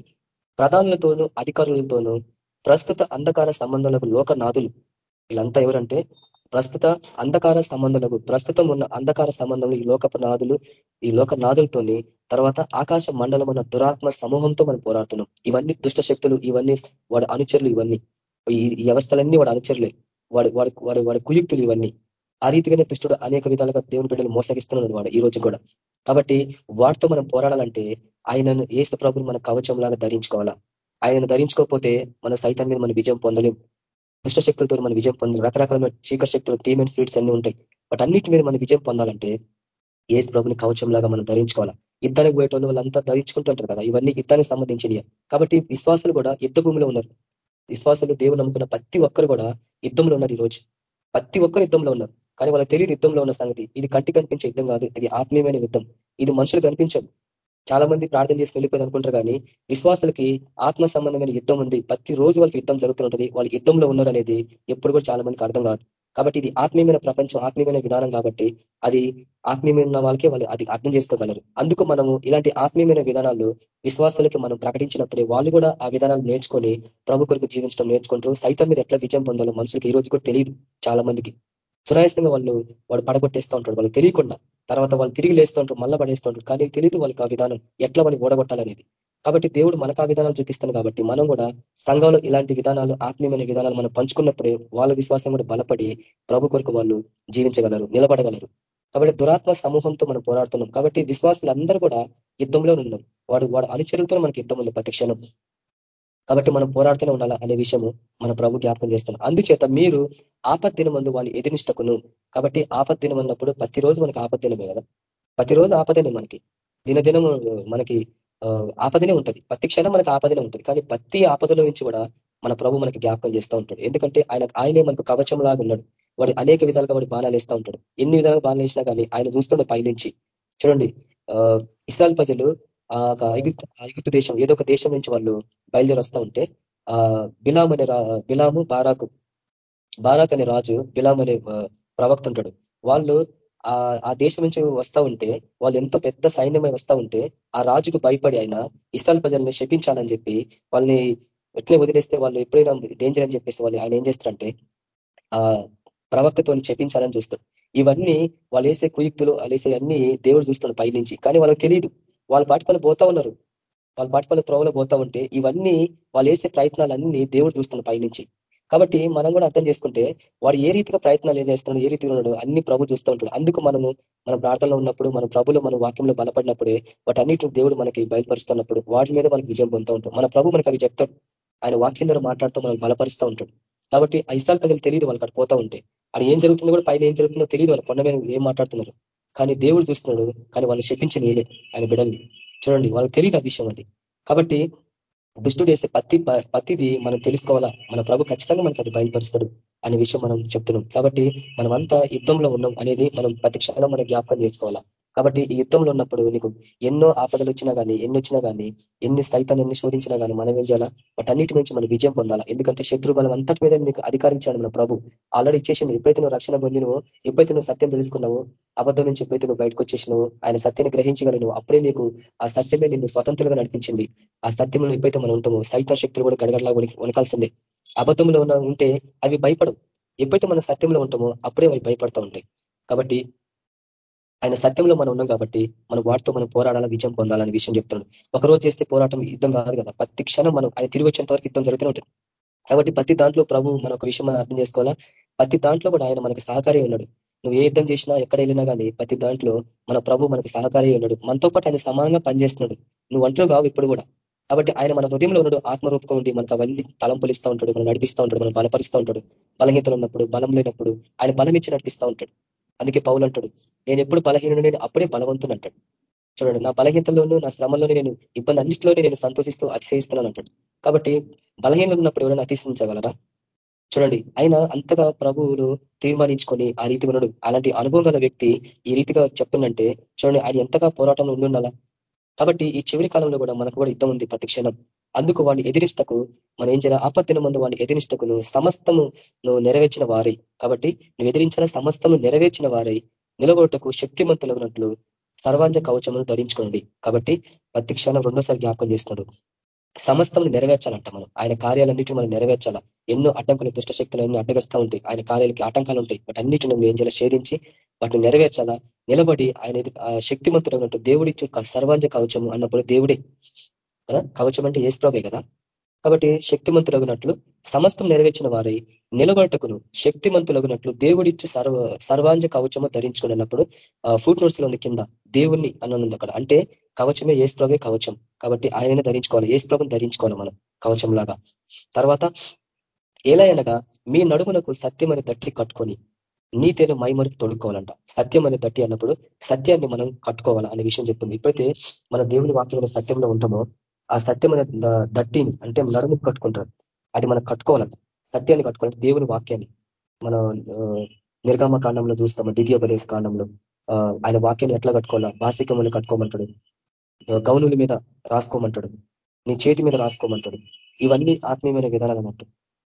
Speaker 3: ప్రధానులతోనూ అధికారులతోనూ ప్రస్తుత అంధకార సంబంధాలకు లోకనాథులు వీళ్ళంతా ఎవరంటే ప్రస్తుత అంధకార సంబంధాలకు ప్రస్తుతం ఉన్న అంధకార సంబంధంలో ఈ లోకపు నాదులు ఈ లోక నాదులతోని తర్వాత ఆకాశ మండలం ఉన్న దురాత్మ సమూహంతో మనం పోరాడుతున్నాం. ఇవన్నీ దుష్ట శక్తులు ఇవన్నీ వాడు అనుచరులు ఇవన్నీ. ఈ వ్యవస్థలన్నీ వాడు అనుచరులే. వాడు వాడు వాడి వాడి కుయుక్తులు ఇవన్నీ. ఆ రీతిగానే దుష్టుడు అనేక విధాలుగా దేవుని బిడ్డలు మోసగిస్తున్నాడు వాడు ఈ రోజు కూడా. కాబట్టి వాటితో మనం పోరాడాలంటే ఆయనను ఏసు ప్రభుని మన కవచంలాగా ధరించుకోవాలా? ఆయనను ధరించుకోకపోతే మన సైతం మీద మన విజయం పొందలేం. దుష్ట శక్తులతో మన విజయం పొందలేం. రకరకాల చీకటి శక్తులు టీమ్ స్వీట్స్ అన్ని ఉంటాయి. బట్ అన్నిటి మీద మనం విజయం పొందాలంటే ఏసు ప్రభుని కవచంలాగా మనం ధరించుకోవాలా? యుద్ధానికి పోయేటోళ్ళు వాళ్ళంతా ధరించుకుంటుంటారు కదా ఇవన్నీ యుద్ధానికి సంబంధించినవి కాబట్టి విశ్వాసులు కూడా యుద్ధ భూమిలో ఉన్నారు. విశ్వాసులు దేవుడు నమ్ముకున్న ప్రతి ఒక్కరు కూడా యుద్ధంలో ఉన్నారు ఈ రోజు. ప్రతి ఒక్కరు యుద్ధంలో ఉన్నారు. కానీ వాళ్ళకి తెలియదు యుద్ధంలో ఉన్న సంగతి. ఇది కంటి కనిపించే యుద్ధం కాదు. ఇది ఆత్మీయమైన యుద్ధం. ఇది మనుషులు కనిపించదు చాలా మంది ప్రార్థన చేసి వెళ్ళిపోయి అనుకుంటారు కానీ విశ్వాసులకి ఆత్మ సంబంధమైన యుద్ధం ఉంది. ప్రతి రోజు వాళ్ళకి యుద్ధం జరుగుతుంటది. వాళ్ళు యుద్ధంలో ఉన్నారు అనేది ఎప్పుడు కూడా చాలా మందికి అర్థం కాదు. కాబట్టి ఇది ఆత్మీయమైన ప్రపంచం ఆత్మీయమైన విధానం కాబట్టి అది ఆత్మీయమైన వాళ్ళకే వాళ్ళు అది అర్థం చేసుకోగలరు. అందుకు మనము ఇలాంటి ఆత్మీయమైన విధానాలు విశ్వాసులకి మనం ప్రకటించినప్పుడే వాళ్ళు కూడా ఆ విధానాలు నేర్చుకొని ప్రభు కొరకు జీవించడం నేర్చుకుంటూ సైతం మీద ఎట్లా విజయం పొందాలో మనుషులకి ఈ రోజు కూడా తెలియదు చాలా మందికి సునాయాసంగా వాళ్ళు వాడు పడగొట్టేస్తూ ఉంటాడు. వాళ్ళు తెలియకుండా తర్వాత వాళ్ళు తిరిగి లేస్తూ ఉంటారు మళ్ళా పడేస్తూ ఉంటారు. కానీ తెలియదు వాళ్ళకి ఆ విధానం ఎట్లా వాళ్ళని ఓడగొట్టాలనేది. కాబట్టి దేవుడు మనకు ఆ విధానాలు చూపిస్తాను కాబట్టి మనం కూడా సంఘంలో ఇలాంటి విధానాలు ఆత్మీయమైన విధానాలు మనం పంచుకున్నప్పుడే వాళ్ళ విశ్వాసం కూడా బలపడి ప్రభు కొరకు వాళ్ళు జీవించగలరు నిలబడగలరు. కాబట్టి దురాత్మ సమూహంతో మనం పోరాడుతున్నాం. కాబట్టి విశ్వాసులు అందరూ కూడా యుద్ధంలో ఉన్నాం వాడు వాడు అనుచరులతో మనకి యుద్ధం ఉంది ప్రతి క్షణం. కాబట్టి మనం పోరాడుతూనే ఉండాలా అనే విషయము మన ప్రభు జ్ఞాపకం చేస్తున్నాం అందుచేత మీరు ఆపద్దిన ముందు వాళ్ళు ఎదిరిష్టకును కాబట్టి ఆపద్దినం అన్నప్పుడు ప్రతిరోజు మనకి ఆపద్దినమే కదా. ప్రతిరోజు ఆపదనే మనకి. దినదినం మనకి ఆపదనే ఉంటుంది. ప్రతి క్షణం మనకి ఆపదనే ఉంటుంది. కానీ ప్రతి ఆపదలో నుంచి కూడా మన ప్రభు మనకి జ్ఞాపకం చేస్తూ ఉంటాడు. ఎందుకంటే ఆయన ఆయనే మనకు కవచం లాగా ఉన్నాడు. వాడు అనేక విధాలుగా వాడు బాణాలు వేస్తూ ఉంటాడు. ఎన్ని విధాలుగా బాణాలు వేసినా కానీ ఆయన చూస్తుండే పైనుంచి. చూడండి ఇస్రాయల్ ప్రజలు ఆ ఐగుప్తు దేశం ఏదో ఒక దేశం నుంచి వాళ్ళు బయలుదేరి వస్తూ ఉంటే ఆ బిలాం అనే బిలాము బారాకు బారాక్ అనే రాజు బిలాం అనే ప్రవక్త ఉంటాడు. వాళ్ళు ఆ దేశం నుంచి వస్తా ఉంటే వాళ్ళు ఎంతో పెద్ద సైన్యమై వస్తా ఉంటే ఆ రాజుకు భయపడి ఆయన ఇస్రాయల్ ప్రజల్ని శపించాలని చెప్పి వాళ్ళని ఎట్లే వదిలేస్తే వాళ్ళు ఎప్పుడైనా డేంజర్ అని చెప్పేసి వాళ్ళు ఆయన ఏం చేస్తారంటే ఆ ప్రవక్తతో చెప్పించాలని చూస్తారు. ఇవన్నీ వాళ్ళు వేసే కుయుక్తులు వాళ్ళు వేసే అన్ని దేవుడు చూస్తాడు పైనుంచి. కానీ వాళ్ళకి తెలియదు వాళ్ళ పాటిపల్లి పోతా ఉన్నారు. వాళ్ళ పాటిపల్లి త్రోవలో పోతా ఉంటే ఇవన్నీ వాళ్ళు వేసే ప్రయత్నాలన్నీ దేవుడు చూస్తున్నాడు పైనుంచి. కాబట్టి మనం కూడా అర్థం చేసుకుంటే వాడు ఏ రీతిగా ప్రయత్నాలు చేస్తున్నాడు ఏ రీతిగా ఉన్నాడు అన్ని ప్రభు చూస్తూ ఉంటాడు. అందుకు మనము మన ప్రార్థనలో ఉన్నప్పుడు మన ప్రభులు మన వాక్యంలో బలపడినప్పుడే వాటన్నిటిని దేవుడు మనకి బయలుపరుస్తున్నప్పుడు వాటి మీద మనకి విజయం పొందుతూ ఉంటాడు. మన ప్రభు మనకి అవి చెప్తాడు. ఆయన వాక్యం ద్వారా మాట్లాడుతూ మనం బలపరుస్తూ ఉంటాడు. కాబట్టి ఐసాల్ ప్రజలు తెలియదు వాళ్ళకి అక్కడ పోతా ఉంటే. అది ఏం జరుగుతుందో కూడా పైన ఏం జరుగుతుందో తెలియదు వాళ్ళు కొండ మీద ఏం మాట్లాడుతున్నారు? కానీ దేవుడు చూస్తున్నాడు కానీ వాళ్ళు శపించి నీలే ఆయన బిడల్ని చూడండి వాళ్ళకి తెలియదు ఆ విషయం అది. కాబట్టి దుష్టుడు వేసే పత్తి పత్తిది మనం తెలుసుకోవాలా? మన ప్రభు ఖచ్చితంగా మనకి అది బయలుపరుస్తాడు అనే విషయం మనం చెప్తున్నాం. కాబట్టి మనమంతా యుద్ధంలో ఉన్నాం అనేది మనం ప్రతి క్షణం మనం జ్ఞాపకం చేసుకోవాలా? కాబట్టి ఈ యుద్ధంలో ఉన్నప్పుడు నీకు ఎన్నో ఆపదలు వచ్చినా కానీ ఎన్ని వచ్చినా కానీ ఎన్ని స్థైతాన్ని ఎన్ని శోధించినా కానీ మనం ఏం చేయాలా? వాటన్నిటి నుంచి మనం విజయం పొందాలా? ఎందుకంటే శత్రు బలం అంతటి మీద మీకు అధికారించాడు మన ప్రభు. ఆల్రెడీ ఇచ్చేసిండు. ఎప్పుడైతే నువ్వు రక్షణ పొందినవో ఎప్పుడైతే నువ్వు సత్యం తెలుసుకున్నావో అబద్ధం నుంచి ఎప్పుడైతే నువ్వు బయటకు వచ్చేసినావు ఆయన సత్యాన్ని గ్రహించగలను అప్పుడే నీకు ఆ సత్యమే నిన్ను స్వతంత్రంగా నడిపించింది. ఆ సత్యంలో ఎప్పుడైతే మనం ఉంటామో సైత శక్తులు కూడా గడగడలా వనకాల్సిందే అబద్ధంలో ఉన్న ఉంటే అవి భయపడవు. ఎప్పుడైతే మనం సత్యంలో ఉంటామో అప్పుడే అవి భయపడతా ఉంటాయి. కాబట్టి ఆయన సత్యంలో మనం ఉన్నాం కాబట్టి మనం వాటితో మనం పోరాడాల విజయం పొందాలని విషయం చెప్తున్నాడు. ఒకరోజు చేస్తే పోరాటం యుద్ధం కాదు కదా. ప్రతి క్షణం మనం ఆయన తిరిగి వచ్చేంత వరకు యుద్ధం జరుగుతూనే ఉంటుంది. కాబట్టి ప్రతి దాంట్లో ప్రభు మన ఒక విషయం మనం అర్థం చేసుకోవాలా? ప్రతి దాంట్లో కూడా ఆయన మనకు సహకారి ఉన్నాడు నువ్వు ఏ యుద్ధం చేసినా ఎక్కడ వెళ్ళినా కానీ ప్రతి దాంట్లో మన ప్రభు మనకు సహకారి ఉన్నాడు మనతో పాటు ఆయన సమానంగా పనిచేస్తున్నాడు. నువ్వు ఒంట్లో కావు ఇప్పుడు కూడా. కాబట్టి ఆయన మన హృదయంలో ఉన్నాడు. ఆత్మరూపకం ఉండి మనకు అవన్నీ తలంపులు ఇస్తూ ఉంటాడు. మనం నడిపిస్తూ ఉంటాడు. మనం బలపరుస్తూ ఉంటాడు. బలహీతలు ఉన్నప్పుడు బలం లేనప్పుడు ఆయన బలం ఇచ్చి నడిపిస్తూ ఉంటాడు. అందుకే పౌలు అంటాడు నేను ఎప్పుడు బలహీనుడు నేను అప్పుడే బలవంతుని అంటాడు. చూడండి నా బలహీనతలోనూ నా శ్రమంలోనే నేను ఇబ్బంది అన్నింటిలోనే నేను సంతోషిస్తూ అతిశయిస్తున్నాను అంటాడు. కాబట్టి బలహీనలు ఉన్నప్పుడు ఎవరైనా అతిశించగలరా చూడండి ఆయన అంతగా ప్రభువులు తీర్మానించుకొని ఆ రీతి ఉన్నాడు. అలాంటి అనుభవం గల వ్యక్తి ఈ రీతిగా చెప్తుందంటే చూడండి ఆయన ఎంతగా పోరాటంలో ఉండుండాలా కాబట్టి ఈ చివరి కాలంలో కూడా మనకు కూడా యుద్ధం ఉంది ప్రతి క్షణం అందుకు వాడిని ఎదిరిష్టకు మనం ఏం చేయాలి ఆపత్తిన ముందు వాడిని ఎదిరిస్తకును సమస్తము నువ్వు నెరవేర్చిన వారి. కాబట్టి నువ్వు ఎదిరించిన సమస్తము నెరవేర్చిన వారై. నిలబొట్టకు శక్తిమంతులగినట్లు సర్వాంజ కవచమును ధరించుకోండి కాబట్టి ప్రతి క్షణం రెండోసారి జ్ఞాపకం చేస్తున్నాడు. సమస్తం నెరవేర్చాలంట మనం. ఆయన కార్యాలన్నింటినీ మనం నెరవేర్చాలా? ఎన్నో అడ్డంకులు దుష్ట శక్తులు అన్ని అడ్డగస్తా ఉంటాయి. ఆయన కార్యాలకి ఆటంకాలు ఉంటాయి. వాటి అన్నిటిని నువ్వు ఏం చేయాలి ఛేదించి వాటిని నెరవేర్చాలా? నిలబడి ఆయన శక్తిమంతుడు అన్నట్టు దేవుడి సర్వాంజ కవచము అన్నప్పుడు దేవుడే కదా? కవచం అంటే ఏస్ప్రభే కదా? కాబట్టి శక్తిమంతులగునట్లు సమస్తం నెరవేర్చిన వారై నిలబడటకును శక్తిమంతులగునట్లు దేవుడిచ్చి సర్వ సర్వాంజ కవచము ధరించుకున్నప్పుడు ఫుడ్ నోట్స్లో ఉంది కింద దేవుణ్ణి అన్నది అక్కడ. అంటే కవచమే ఏసుప్రభే కవచం. కాబట్టి ఆయననే ధరించుకోవాలి ఏస్ప్రభను ధరించుకోవాలి మనం కవచం లాగా తర్వాత ఎలా అనగా మీ నడుమునకు సత్యం అనే తట్టి కట్టుకొని నీతేను మైమరుపు తొడుక్కోవాలంట. సత్యం అనే తట్టి అన్నప్పుడు సత్యాన్ని మనం కట్టుకోవాలా అనే విషయం చెప్తుంది. ఇప్పుడైతే మన దేవుని వాక్యంలో సత్యంలో ఉంటామో ఆ సత్యమైన దట్టిని అంటే నడుము కట్టుకుంటారు అది మనం కట్టుకోవాలంట సత్యాన్ని కట్టుకోవాలంటే దేవుని వాక్యాన్ని. మనం నిర్గమ కాండంలో చూస్తాము ద్వితీయోపదేశ కాండంలో. ఆయన వాక్యాన్ని ఎట్లా కట్టుకోవాలా? భాషికములు కట్టుకోమంటాడు. గౌనుల మీద రాసుకోమంటాడు. నీ చేతి మీద రాసుకోమంటాడు. ఇవన్నీ ఆత్మీయమైన విధానాలు అన్నట్టు.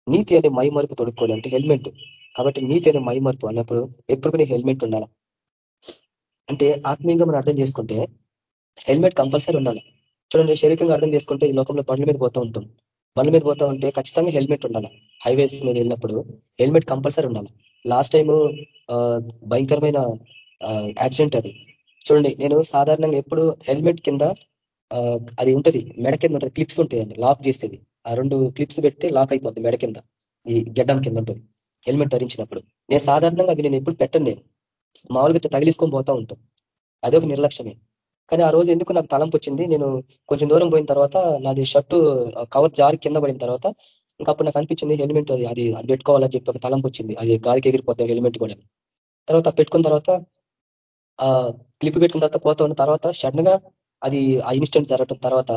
Speaker 3: నీతి అనే మైమరుపు తొడుక్కోవాలి అంటే హెల్మెట్. కాబట్టి నీతి అనే మైమరుపు అన్నప్పుడు ఎప్పుడు కూడా హెల్మెట్ ఉండాలి. అంటే ఆత్మీయంగా మనం అర్థం చేసుకుంటే హెల్మెట్ కంపల్సరీ ఉండాలి. చూడండి శరీరంగా అర్థం చేసుకుంటే ఈ లోకంలో బండ్ల మీద పోతూ ఉంటాం బండ్ల మీద పోతా ఉంటే ఖచ్చితంగా హెల్మెట్ ఉండాలి. హైవేస్ మీద వెళ్ళినప్పుడు హెల్మెట్ కంపల్సరీ ఉండాలి. లాస్ట్ టైం భయంకరమైన యాక్సిడెంట్ అది. చూడండి నేను సాధారణంగా ఎప్పుడు హెల్మెట్ కింద అది ఉంటుంది మెడ కింద ఉంటుంది క్లిప్స్ ఉంటాయండి లాక్ చేసేది. ఆ రెండు క్లిప్స్ పెడితే లాక్ అయిపోతుంది మెడ కింద ఈ గడ్డం కింద ఉంటుంది హెల్మెట్ ధరించినప్పుడు. నేను సాధారణంగా అవి నేను ఎప్పుడు పెట్టను నేను. మామూలుగా తగిలిసుకొని పోతా ఉంటాం. అదొక నిర్లక్ష్యమే. కానీ ఆ రోజు ఎందుకు నాకు తలంపు వచ్చింది నేను కొంచెం దూరం పోయిన తర్వాత నాది షర్టు కవర్ జారి కింద పడిన తర్వాత ఇంకా అప్పుడు నాకు అనిపించింది హెల్మెట్ అది అది అది పెట్టుకోవాలని చెప్పి ఒక తలంపు వచ్చింది అది గాలికి ఎగిరిపోతాం హెల్మెట్ కూడా. తర్వాత పెట్టుకున్న తర్వాత ఆ క్లిప్ పెట్టుకున్న తర్వాత పోతా ఉన్న తర్వాత సడన్గా అది ఆ ఇన్స్టెంట్ జరగటం తర్వాత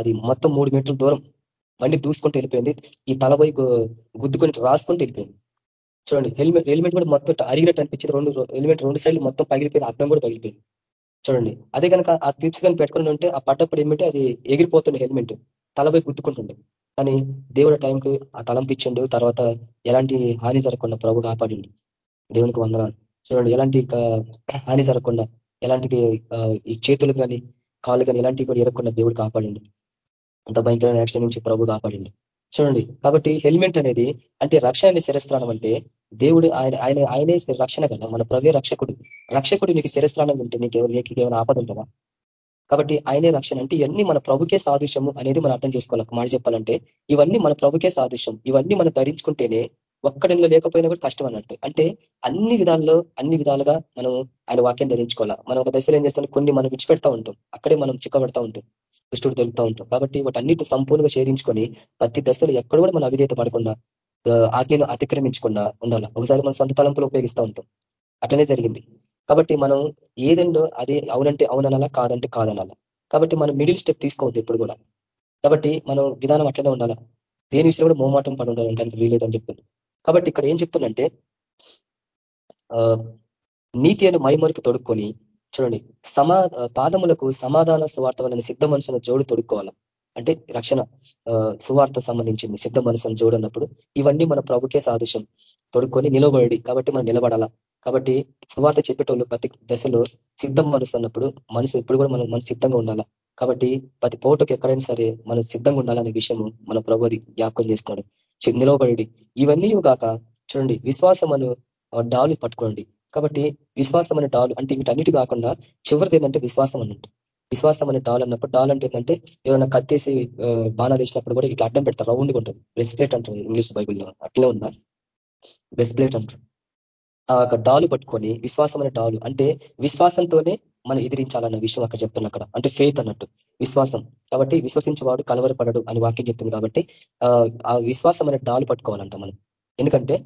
Speaker 3: అది మొత్తం మూడు మీటర్ల దూరం బండి దూసుకుంటూ వెళ్ళిపోయింది. ఈ తలపై గుద్దుకొని రాసుకుంటూ వెళ్ళిపోయింది. చూడండి హెల్మెట్ హెల్మెట్ కూడా మొత్తం అరిగినట్టు అనిపించింది. రెండు హెల్మెట్ రెండు సైడ్లు మొత్తం పగిలిపోయింది. అర్థం కూడా పగిలిపోయింది. చూడండి. అదే కనుక ఆ క్లిప్స్ కానీ పెట్టుకుని ఉంటే ఆ పట్టప్పుడు ఏమిటంటే అది ఎగిరిపోతుండే హెల్మెట్. తలపై గుద్దుకుంటుండే. కానీ దేవుడి టైంకి ఆ తలంపించిండు తర్వాత ఎలాంటి హాని జరగకుండా ప్రభు కాపాడిండు. దేవునికి వందనాలు. చూడండి ఎలాంటి హాని జరగకుండా ఎలాంటి ఈ చేతులు కానీ కాళ్ళు కానీ ఎలాంటివి కూడా ఎరగకుండా దేవుడు కాపాడిండు. అంత భయంకరమైన యాక్సిడెంట్ నుంచి ప్రభు కాపాడండి. చూడండి కాబట్టి హెల్మెట్ అనేది అంటే రక్షణ శిరస్త్రానం అంటే దేవుడు ఆయన ఆయన ఆయనే రక్షణ కదా? మన ప్రవే రక్షకుడు. రక్షకుడు నీకు శిరస్నానం ఉంటే నీకు నీకు ఏమైనా ఆపద ఉంటుందా కాబట్టి ఆయనే రక్షణ. అంటే ఇవన్నీ మన ప్రభుకే సాదృశ్యము అనేది మనం అర్థం చేసుకోవాలి. మాట చెప్పాలంటే ఇవన్నీ మన ప్రభుకే సాదృశ్యం. ఇవన్నీ మనం ధరించుకుంటేనే ఒక్కడిలో లేకపోయినా కూడా కష్టం అన్నట్టు. అంటే అన్ని విధాల్లో అన్ని విధాలుగా మనం ఆయన వాక్యం ధరించుకోవాలా? మనం ఒక దశలో ఏం చేస్తాం? కొన్ని మనం విడిచిపెడతా ఉంటాం. అక్కడే మనం చిక్కబెడతా ఉంటాం. దుష్టుడు దొరుకుతూ ఉంటాం. కాబట్టి వాటన్నిటి సంపూర్ణంగా ఛేదించుకొని ప్రతి దశలో ఎక్కడ కూడా మనం అవిధేత పడకుండా ఆజ్ఞను అతిక్రమించకుండా ఉండాలి. ఒకసారి మన సొంత తలంపులు ఉపయోగిస్తూ ఉంటాం. అట్లనే జరిగింది. కాబట్టి మనం ఏదండో అది అవునంటే అవుననాలా కాదంటే కాదనాలా. కాబట్టి మనం మిడిల్ స్టెప్ తీసుకోవద్దు ఇప్పుడు కూడా. కాబట్టి మనం విధానం అట్లనే ఉండాలా. దేని విషయంలో కూడా మోమాటం పడి ఉండాలంటే వీలేదని చెప్తుంది కాబట్టి ఇక్కడ ఏం చెప్తుందంటే నీతి అని మైమరుపు తొడుక్కొని చూడండి సమా పాదములకు సమాధాన స్వార్థం వలన సిద్ధ మనుషుల జోడు తొడుక్కోవాలి. అంటే రక్షణ సువార్త సంబంధించింది సిద్ధ మనసును చూడన్నప్పుడు ఇవన్నీ మన ప్రభుకే సాదృశ్యం. తొడుక్కొని నిలబడి కాబట్టి మనం నిలబడాలా? కాబట్టి సువార్త చెప్పేటోళ్ళు ప్రతి దశలో సిద్ధం మనసు అన్నప్పుడు మనసు ఎప్పుడు కూడా మనం మన సిద్ధంగా ఉండాలా? కాబట్టి ప్రతి పోటుకు ఎక్కడైనా సరే మనం సిద్ధంగా ఉండాలనే విషయము మన ప్రభు అది జ్ఞాపకం చేస్తున్నాడు. నిలవబడి ఇవన్నీ కాక చూడండి విశ్వాసం అను డాలు పట్టుకోండి. కాబట్టి విశ్వాసం అనే డాలు అంటే వీటన్నిటి కాకుండా చివరిది ఏంటంటే విశ్వాసం అన్నట్టు. విశ్వాసం అనే డాల్ అన్నప్పుడు డాల్ అంటే ఏంటంటే ఏమైనా కత్తేసి బాణాలు వేసినప్పుడు కూడా ఇట్లా అడ్డం పెడతారు రౌండ్గా ఉంటుంది. బ్రెస్ప్లేట్ అంటారు ఇంగ్లీష్ బైబుల్లో. అట్లే ఉందా? బ్రెస్ప్లేట్ అంటారు. ఆ యొక్క డాలు పట్టుకొని విశ్వాసం అనే డాలు అంటే విశ్వాసంతోనే మనం ఎదిరించాలన్న విషయం అక్కడ చెప్తున్నా అక్కడ. అంటే ఫెయిత్ అన్నట్టు. విశ్వాసం. కాబట్టి విశ్వసించేవాడు కలవరపడడు అని వాక్యం చెప్తుంది కాబట్టి ఆ విశ్వాసం అనే డాలు పట్టుకోవాలంట మనం. ఎందుకంటే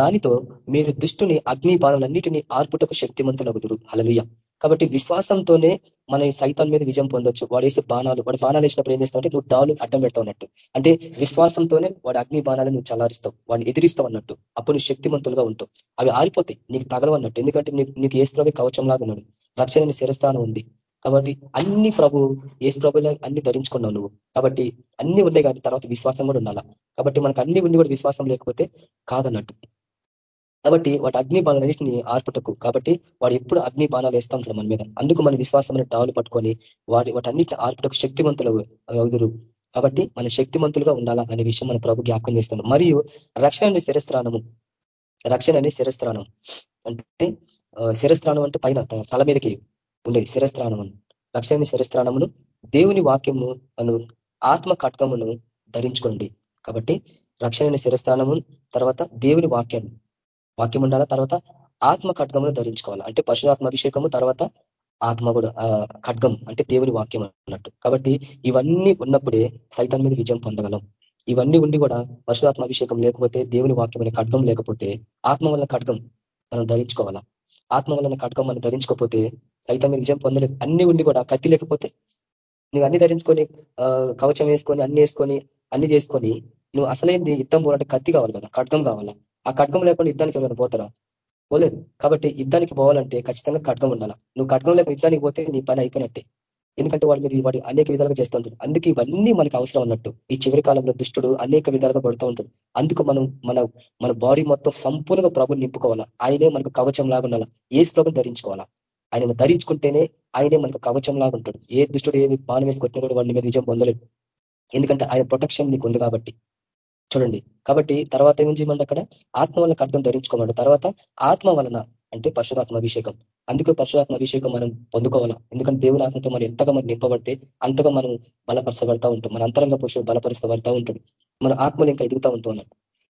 Speaker 3: దానితో మీరు దుష్టుని అగ్ని బాణాలన్నిటినీ ఆర్పుటకు శక్తిమంతులగుదురు. అలలుయ కాబట్టి విశ్వాసంతోనే మన సైతం మీద విజయం పొందొచ్చు. వాడు వేసే బాణాలు వాడు బాణాలు వేసినప్పుడు ఏం చేస్తావు నువ్వు డాలు అడ్డం పెడతావు అన్నట్టు. అంటే విశ్వాసంతోనే వాడు అగ్ని బాణాలను నువ్వు చలారిస్తావు వాడిని ఎదిరిస్తావు అన్నట్టు. అప్పుడు నువ్వు శక్తిమంతులుగా ఉంటావు. అవి ఆరిపోతాయి నీకు తగలవన్నట్టు ఎందుకంటే నీకు ఏసుప్రభు కవచం లాగా ఉన్నాడు. రక్షణ శిరస్థానం ఉంది. కాబట్టి అన్ని ప్రభు ఏసుప్రభులో అన్ని ధరించుకున్నావు నువ్వు. కాబట్టి అన్ని ఉన్నాయి కానీ తర్వాత విశ్వాసం కూడా ఉండాలా? కాబట్టి మనకు అన్ని ఉండి కూడా విశ్వాసం లేకపోతే కాదన్నట్టు. కాబట్టి వాటి అగ్ని బాణాలన్నింటినీ ఆర్పుటకు. కాబట్టి వాడు ఎప్పుడు అగ్ని బాణాలు వేస్తూ ఉంటాడు మన మీద. అందుకు మన విశ్వాసమైన టావులు పట్టుకొని వాటి వాటన్నిటిని ఆర్పుటకు శక్తివంతులు అవుదురు. కాబట్టి మన శక్తిమంతులుగా ఉండాలా అనే విషయం మన ప్రభు జ్ఞాపకం చేస్తున్నాం మరియు రక్షణ శిరస్త్రాణము. రక్షణ అనే శిరస్త్రాణం. అంటే శిరస్త్రాణం అంటే పైన తల మీదకి ఉండేది శిరస్త్రాణం అని. రక్షణ శిరస్త్రాణమును దేవుని వాక్యము అను ఆత్మ కట్కమును ధరించుకోండి కాబట్టి రక్షణ శిరస్థానము తర్వాత దేవుని వాక్యం. వాక్యం ఉండాలా? తర్వాత ఆత్మ ఖడ్గమును ధరించుకోవాలి? అంటే పరశురాత్మ అభిషేకము తర్వాత ఆత్మ కూడా ఖడ్గం అంటే దేవుని వాక్యం అన్నట్టు. కాబట్టి ఇవన్నీ ఉన్నప్పుడే సైతాన్ మీద విజయం పొందగలం. ఇవన్నీ ఉండి కూడా పరశురాత్మ అభిషేకం లేకపోతే దేవుని వాక్యం అనే ఖడ్గం లేకపోతే ఆత్మ వల్ల ఖడ్గం మనం ధరించుకోవాలా? ఆత్మ వలన ఖడ్గం మనం ధరించుకోకపోతే సైతం మీద విజయం పొందలేదు. అన్ని ఉండి కూడా కత్తి లేకపోతే నువ్వు అన్ని ధరించుకొని కవచం వేసుకొని అన్ని వేసుకొని అన్ని చేసుకొని నువ్వు అసలేంది యుద్ధం పోరాట కత్తి కావాలి కదా? ఖడ్గం కావాలా? ఆ ఖడ్గం లేకుండా యుద్ధానికి ఎవరైనా పోతారా? పోలేదు. కాబట్టి యుద్ధానికి పోవాలంటే ఖచ్చితంగా ఖడ్గం ఉండాలా? నువ్వు ఖడ్గం లేక యుద్ధానికి పోతే నీ పని అయిపోయినట్టే. ఎందుకంటే వాడి మీద వాడి అనేక విధాలుగా చేస్తూ ఉంటాడు. అందుకే ఇవన్నీ మనకు అవసరం అన్నట్టు. ఈ చివరి కాలంలో దుష్టుడు అనేక విధాలుగా పడుతూ ఉంటాడు. అందుకు మనం మన మన బాడీ మొత్తం సంపూర్ణంగా ప్రభుని నింపుకోవాలా? ఆయనే మనకు కవచం లాగా ఉండాలా? ఏ ప్రభుని ధరించుకోవాలా? ఆయనను ధరించుకుంటేనే ఆయనే మనకు కవచం లాగా ఉంటాడు. ఏ దుష్టుడు ఏ బాణం వేసి కొట్టినా కూడా వాడి మీద విజయం పొందలేదు ఎందుకంటే ఆయన ప్రొటెక్షన్ నీకు ఉంది కాబట్టి. చూడండి. కాబట్టి తర్వాత ఏం చేయమండి అక్కడ? ఆత్మ వల్ల ఖడ్గం ధరించుకోమండి తర్వాత ఆత్మ వలన అంటే పరశురాత్మ అభిషేకం. అందుకే పరశురాత్మ అభిషేకం మనం పొందుకోవాలా? ఎందుకంటే దేవుని ఆత్మతో మనం ఎంతగా మనం నింపబడితే అంతగా మనం బలపరచబడతా ఉంటాం. మన అంతరంగ పురుషుడు బలపరుస్తబడతా ఉంటాడు. మన ఆత్మలు ఇంకా ఎదుగుతూ ఉంటూ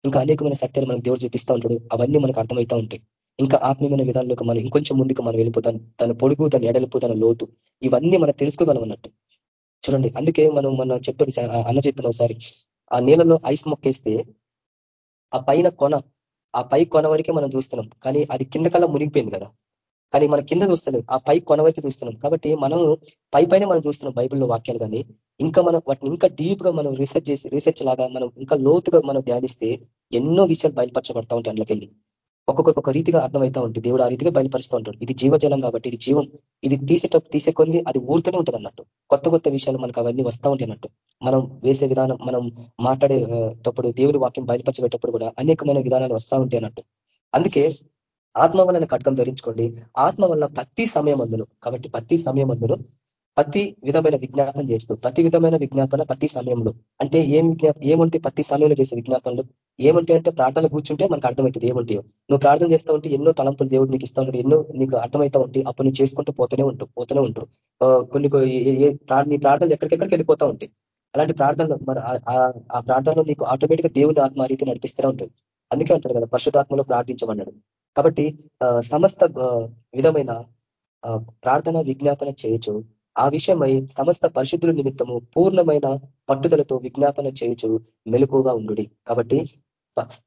Speaker 3: ఇంకా అనేకమైన సత్యాలు మనకు దేవుడు చూపిస్తూ ఉంటాడు. అవన్నీ మనకు అర్థమవుతా ఉంటాయి. ఇంకా ఆత్మీయమైన విధానంలోకి మనం ఇంకొంచెం ముందుకు మనం వెళ్ళిపోతాం తన పొడుగు తన ఎడలిపు తన లోతు ఇవన్నీ మనం తెలుసుకోగలం అన్నట్టు చూడండి. అందుకే మనం మన చెప్పాడు అన్న చెప్పిన ఒకసారి ఆ నీళ్ళలో ఐస్ మొక్కేస్తే ఆ పైన కొన ఆ పై కొన వరకే మనం చూస్తున్నాం. కానీ అది కింద కల్లా మునిగిపోయింది కదా. కానీ మన కింద చూస్తలేదు ఆ పై కొన వరకు చూస్తున్నాం. కాబట్టి మనం పై పైన మనం చూస్తున్నాం బైబిల్లో వాక్యాలు కానీ. ఇంకా మనం వాటిని ఇంకా డీప్గా మనం రీసెర్చ్ చేసి రీసెర్చ్ లాగా మనం ఇంకా లోతుగా మనం ధ్యానిస్తే ఎన్నో విషయాలు బయలుపరచబడతా ఉంటాయి అందులోకెళ్ళి. ఒక్కొక్కరికి ఒక రీతిగా అర్థమవుతా ఉంటుంది దేవుడు ఆ రీతిగా బయలుపరుస్తూ ఉంటాడు. ఇది జీవజలం కాబట్టి ఇది జీవం. ఇది తీసేటప్పుడు తీసే కొంది అది ఊరుతూనే ఉంటుంది అన్నట్టు కొత్త కొత్త విషయాలు మనకు అవన్నీ వస్తూ ఉంటాయి అన్నట్టు. మనం వేసే విధానం మనం మాట్లాడేటప్పుడు దేవుడి వాక్యం బయలుపరచబెట్టప్పుడు కూడా అనేకమైన విధానాలు వస్తూ ఉంటాయి అన్నట్టు. అందుకే ఆత్మ వలన కట్కం ధరించుకోండి. ఆత్మ వల్ల ప్రతి సమయం అందులో కాబట్టి ప్రతి సమయం అందులో ప్రతి విధమైన విజ్ఞాపన చేస్తూ ప్రతి విధమైన విజ్ఞాపన ప్రతి సమయంలో. అంటే ఏం విజ్ఞాప ఏమంటే ప్రతి సమయంలో చేసే విజ్ఞాపనలు? ఏమంటే అంటే ప్రార్థనలు కూర్చుంటే మనకు అర్థమవుతుంది ఏమంటాయో. నువ్వు ప్రార్థన చేస్తూ ఉంటే ఎన్నో తలంపులు దేవుడు నీకు ఇస్తా ఉంటాడు ఎన్నో నీకు అర్థమవుతా ఉంటే అప్పుడు నువ్వు చేసుకుంటూ పోతూనే ఉంటావు పోతూనే ఉంటావు కొన్ని నీ ప్రార్థనలు ఎక్కడికెక్కడికి వెళ్ళిపోతా ఉంటాయి. అలాంటి ప్రార్థనలు మరి ఆ ప్రార్థనలో నీకు ఆటోమేటిక్గా దేవుని ఆత్మ రీతి నడిపిస్తూనే ఉంటుంది. అందుకే అంటాడు కదా పరిశుధాత్మలో ప్రార్థించమన్నాడు. కాబట్టి సమస్త విధమైన ప్రార్థన విజ్ఞాపన చేయొచ్చు. ఆ విషయమై సమస్త పరిశుద్ధుల నిమిత్తము పూర్ణమైన పట్టుదలతో విజ్ఞాపన చేయుచు మెలకుగా ఉండు కాబట్టి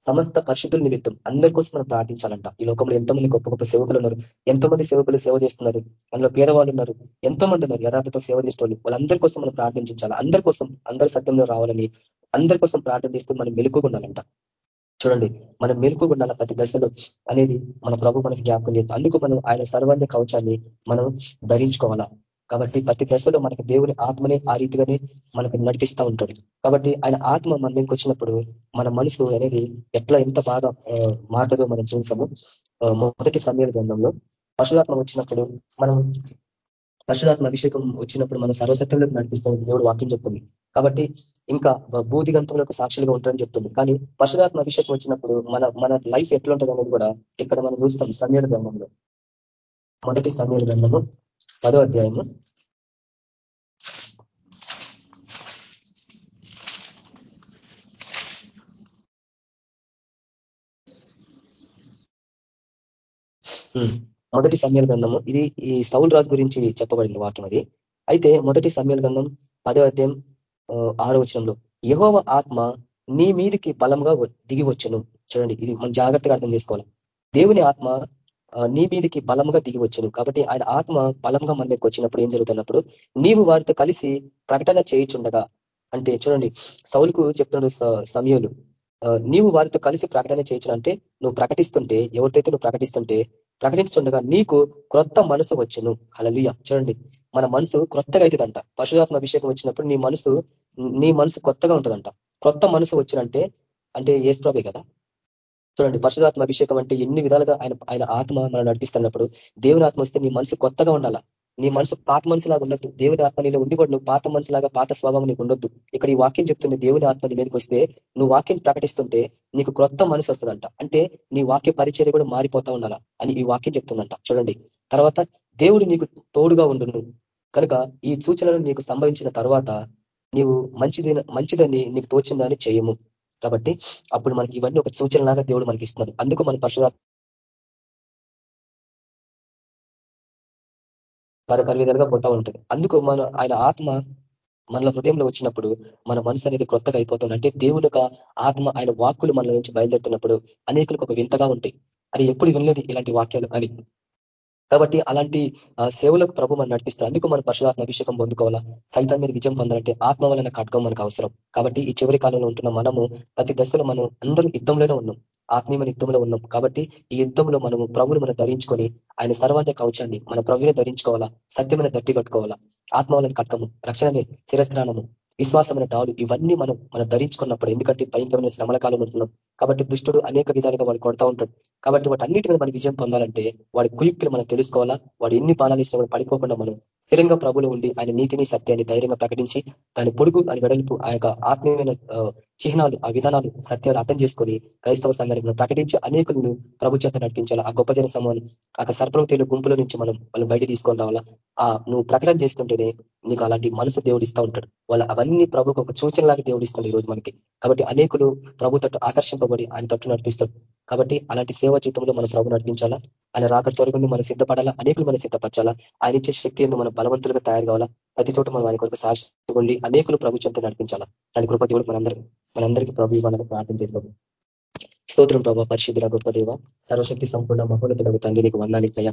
Speaker 3: సమస్త పరిశుద్ధుల నిమిత్తం అందరి కోసం మనం ప్రార్థించాలంట. ఈ లోకంలో ఎంతోమంది గొప్ప గొప్ప సేవకులు ఉన్నారు ఎంతో మంది సేవకులు సేవ చేస్తున్నారు అందులో పేదవాళ్ళు ఉన్నారు ఎంతో మంది ఉన్నారు యథార్థతో సేవ చేసిన వాళ్ళందరి కోసం మనం ప్రార్థించాలి. అందరి కోసం అందరి సత్యంలో రావాలని అందరి కోసం ప్రార్థన చేస్తూ మనం మెలుకుగా ఉండాలంట. చూడండి మనం మెలుకు ప్రతి దశలో అనేది మన ప్రభు మనకి జ్ఞాపకం చేస్తాం అందుకు మనం ఆయన సర్వాంగ కవచాన్ని మనం ధరించుకోవాలా? కాబట్టి ప్రతి దశలో మనకి దేవుని ఆత్మనే ఆ రీతిగానే మనకు నడిపిస్తూ ఉంటాడు. కాబట్టి ఆయన ఆత్మ మన మీదకి వచ్చినప్పుడు మన మనసు అనేది ఎట్లా ఎంత బాగా మాటదో మనం చూస్తాము మొదటి సమయాల గ్రంథంలో పశురాత్మ వచ్చినప్పుడు మనం పరిశుధాత్మ అభిషేకం వచ్చినప్పుడు మన సర్వసత్యంలోకి నడిపిస్తుంది దేవుడు వాక్యం చెప్తుంది. కాబట్టి ఇంకా భూదిగంతంలో సాక్షులుగా ఉంటారని చెప్తుంది. కానీ పరిశుధాత్మ అభిషేకం వచ్చినప్పుడు మన మన లైఫ్ ఎట్లా ఉంటుంది అనేది కూడా ఇక్కడ మనం చూస్తాం సమీర గ్రంథంలో. మొదటి సమీర గ్రంథము పదో అధ్యాయము. మొదటి సమయాల గ్రంథము. ఇది ఈ సౌల్ రాజు గురించి చెప్పబడింది వాక్యం అది. అయితే మొదటి సమయాల గ్రంథం పదో అధ్యాయం ఆరో వచనంలో యహోవ ఆత్మ నీ మీదికి బలంగా దిగి వచ్చును. చూడండి ఇది మనం జాగ్రత్తగా అర్థం చేసుకోవాలి. దేవుని ఆత్మ నీ మీదికి బలంగా దిగి వచ్చును. కాబట్టి ఆయన ఆత్మ బలంగా మన మీదకి వచ్చినప్పుడు ఏం జరుగుతున్నప్పుడు నీవు వారితో కలిసి ప్రకటన చేయించుండగా అంటే చూడండి సౌలుకు చెప్తున్నాడు సమయంలో నీవు వారితో కలిసి ప్రకటన చేయొచ్చు అంటే నువ్వు ప్రకటిస్తుంటే ఎవరితోయితే నువ్వు ప్రకటిస్తుంటే ప్రకటించుండగా నీకు క్రొత్త మనసు వచ్చును. అలలియ చూడండి మన మనసు క్రొత్తగా అవుతుందంట. పశురాత్మ అభిషేకం వచ్చినప్పుడు నీ మనసు నీ మనసు కొత్తగా ఉంటుందంట. క్రొత్త మనసు వచ్చినంటే అంటే ఏసుప్రభే కదా. చూడండి పరిశుధాత్మ అభిషేకం అంటే ఎన్ని విధాలుగా ఆయన ఆయన ఆత్మ మనం నడిపిస్తున్నప్పుడు దేవుని ఆత్మ వస్తే నీ మనసు కొత్తగా ఉండాలా? నీ మనసు పాత మనసులాగా ఉండొద్దు. దేవుని ఆత్మ నీలో ఉండి కూడా నువ్వు పాత మనసులాగా పాత స్వభావం నీకు ఉండొద్దు. ఇక్కడ ఈ వాక్యం చెప్తుంది దేవుని ఆత్మ నీ మీదకి వస్తే నువ్వు వాక్యం ప్రకటిస్తుంటే నీకు క్రొత్త మనసు వస్తుందంట. అంటే నీ వాక్య పరిచర్య కూడా మారిపోతా ఉండాలా అని ఈ వాక్యం చెప్తుందంట. చూడండి. తర్వాత దేవుడు నీకు తోడుగా ఉండును. కనుక ఈ సూచనలు నీకు సంభవించిన తర్వాత నీవు మంచిది మంచిదని నీకు తోచిందని చేయము. కాబట్టి అప్పుడు మనకి ఇవన్నీ ఒక సూచనలాగా దేవుడు మనకి ఇస్తున్నారు అందుకు మన పరశురాత్మ పరివిధాలుగా పొట్టా ఉంటుంది. అందుకు మన ఆయన ఆత్మ మన హృదయంలో వచ్చినప్పుడు మన మనసు అనేది కొత్తగా అయిపోతుంది. అంటే దేవుని ఆత్మ ఆయన వాక్కులు మన నుంచి బయలుదేరుతున్నప్పుడు అనేకులకు ఒక వింతగా ఉంటాయి. అది ఎప్పుడు వినలేదు ఇలాంటి వాక్యాలు అని. కాబట్టి అలాంటి సేవలకు ప్రభు మనం నడిపిస్తారు. అందుకు మనం పరశురాత్మ అభిషేకం పొందుకోవాలా? సైతం మీద విజయం పొందాలంటే ఆత్మ వలన కట్టుకోవడం మనకు అవసరం. కాబట్టి ఈ చివరి కాలంలో ఉంటున్న మనము ప్రతి దశలో మనం అందరూ యుద్ధంలోనే ఉన్నాం. ఆత్మీయమైన యుద్ధంలో ఉన్నాం. కాబట్టి ఈ యుద్ధంలో మనము ప్రభులు మనం ధరించుకొని ఆయన సర్వాత కవచాన్ని మన ప్రభుని ధరించుకోవాలా? సత్యమైన దట్టి కట్టుకోవాలా? ఆత్మ వలన కట్టము రక్షణని శిరస్త్రాణము విశ్వాసమైన డాలు ఇవన్నీ మనం మనం ధరించుకున్నప్పుడు ఎందుకంటే భయంకరమైన శ్రమల కాలం ఉంటున్నాం. కాబట్టి దుష్టుడు అనేక విధాలుగా వాడు కొడతా ఉంటాడు. కాబట్టి వాటి అన్నిటి మీద మనం విజయం పొందాలంటే వాడి కుయుక్తులు మనం తెలుసుకోవాలా? వాడు ఎన్ని బాణాలు ఇచ్చినా పడిపోకుండా మనం స్థిరంగా ప్రభులు ఉండి ఆయన నీతిని సత్యాన్ని ధైర్యంగా ప్రకటించి దాని పొడుగు అని వెడల్పు ఆ యొక్క ఆత్మీయమైన చిహ్నాలు ఆ విధానాలు సత్యాలు అర్థం చేసుకొని క్రైస్తవ సంఘానికి ప్రకటించి అనేకులను ప్రభు చేత నడిపించాలా? ఆ గొప్ప జన సమూహాన్ని ఆ సర్పం తేలు గుంపుల నుంచి మనం వాళ్ళు బయట తీసుకొని రావాలా? ఆ నువ్వు ప్రకటన చేస్తుంటేనే నీకు అలాంటి మనసు దేవుడు ఇస్తూ ఉంటాడు. వాళ్ళ అవన్నీ ప్రభుకు ఒక సూచనలాగా దేవుడు ఇస్తాడు ఈ రోజు మనకి. కాబట్టి అనేకులు ప్రభు తట్టు ఆకర్షింపబడి ఆయన తట్టు నడిపిస్తాడు కాబట్టి అలాంటి సేవా జీవితంలో మనం ప్రభు నడిపించాలా? ఆయన రాక త్వరగుంది మనం సిద్ధపడాలా? అనేకులు మనం సిద్ధపరచాలా? ఆయన ఇచ్చే శక్తి ఎందుకు మనం బలవంతులుగా తయారు కావాలా? ప్రతి చోట మనం ఆయన కొరకు సాక్షి అనేకులు ప్రభుత్వంతో నడిపించాలా? దాని కృప దేవుడు మనందరూ మనందరికీ ప్రభు ఇవ్వాలని ప్రార్థన చేస్తాం స్తోత్రం ప్రభా పరిశుద్ధుల గొప్ప దేవ సర్వశక్తి సంపూర్ణ మహోన్నతులకు తండ్రి నీకు వందాలిస్తాయా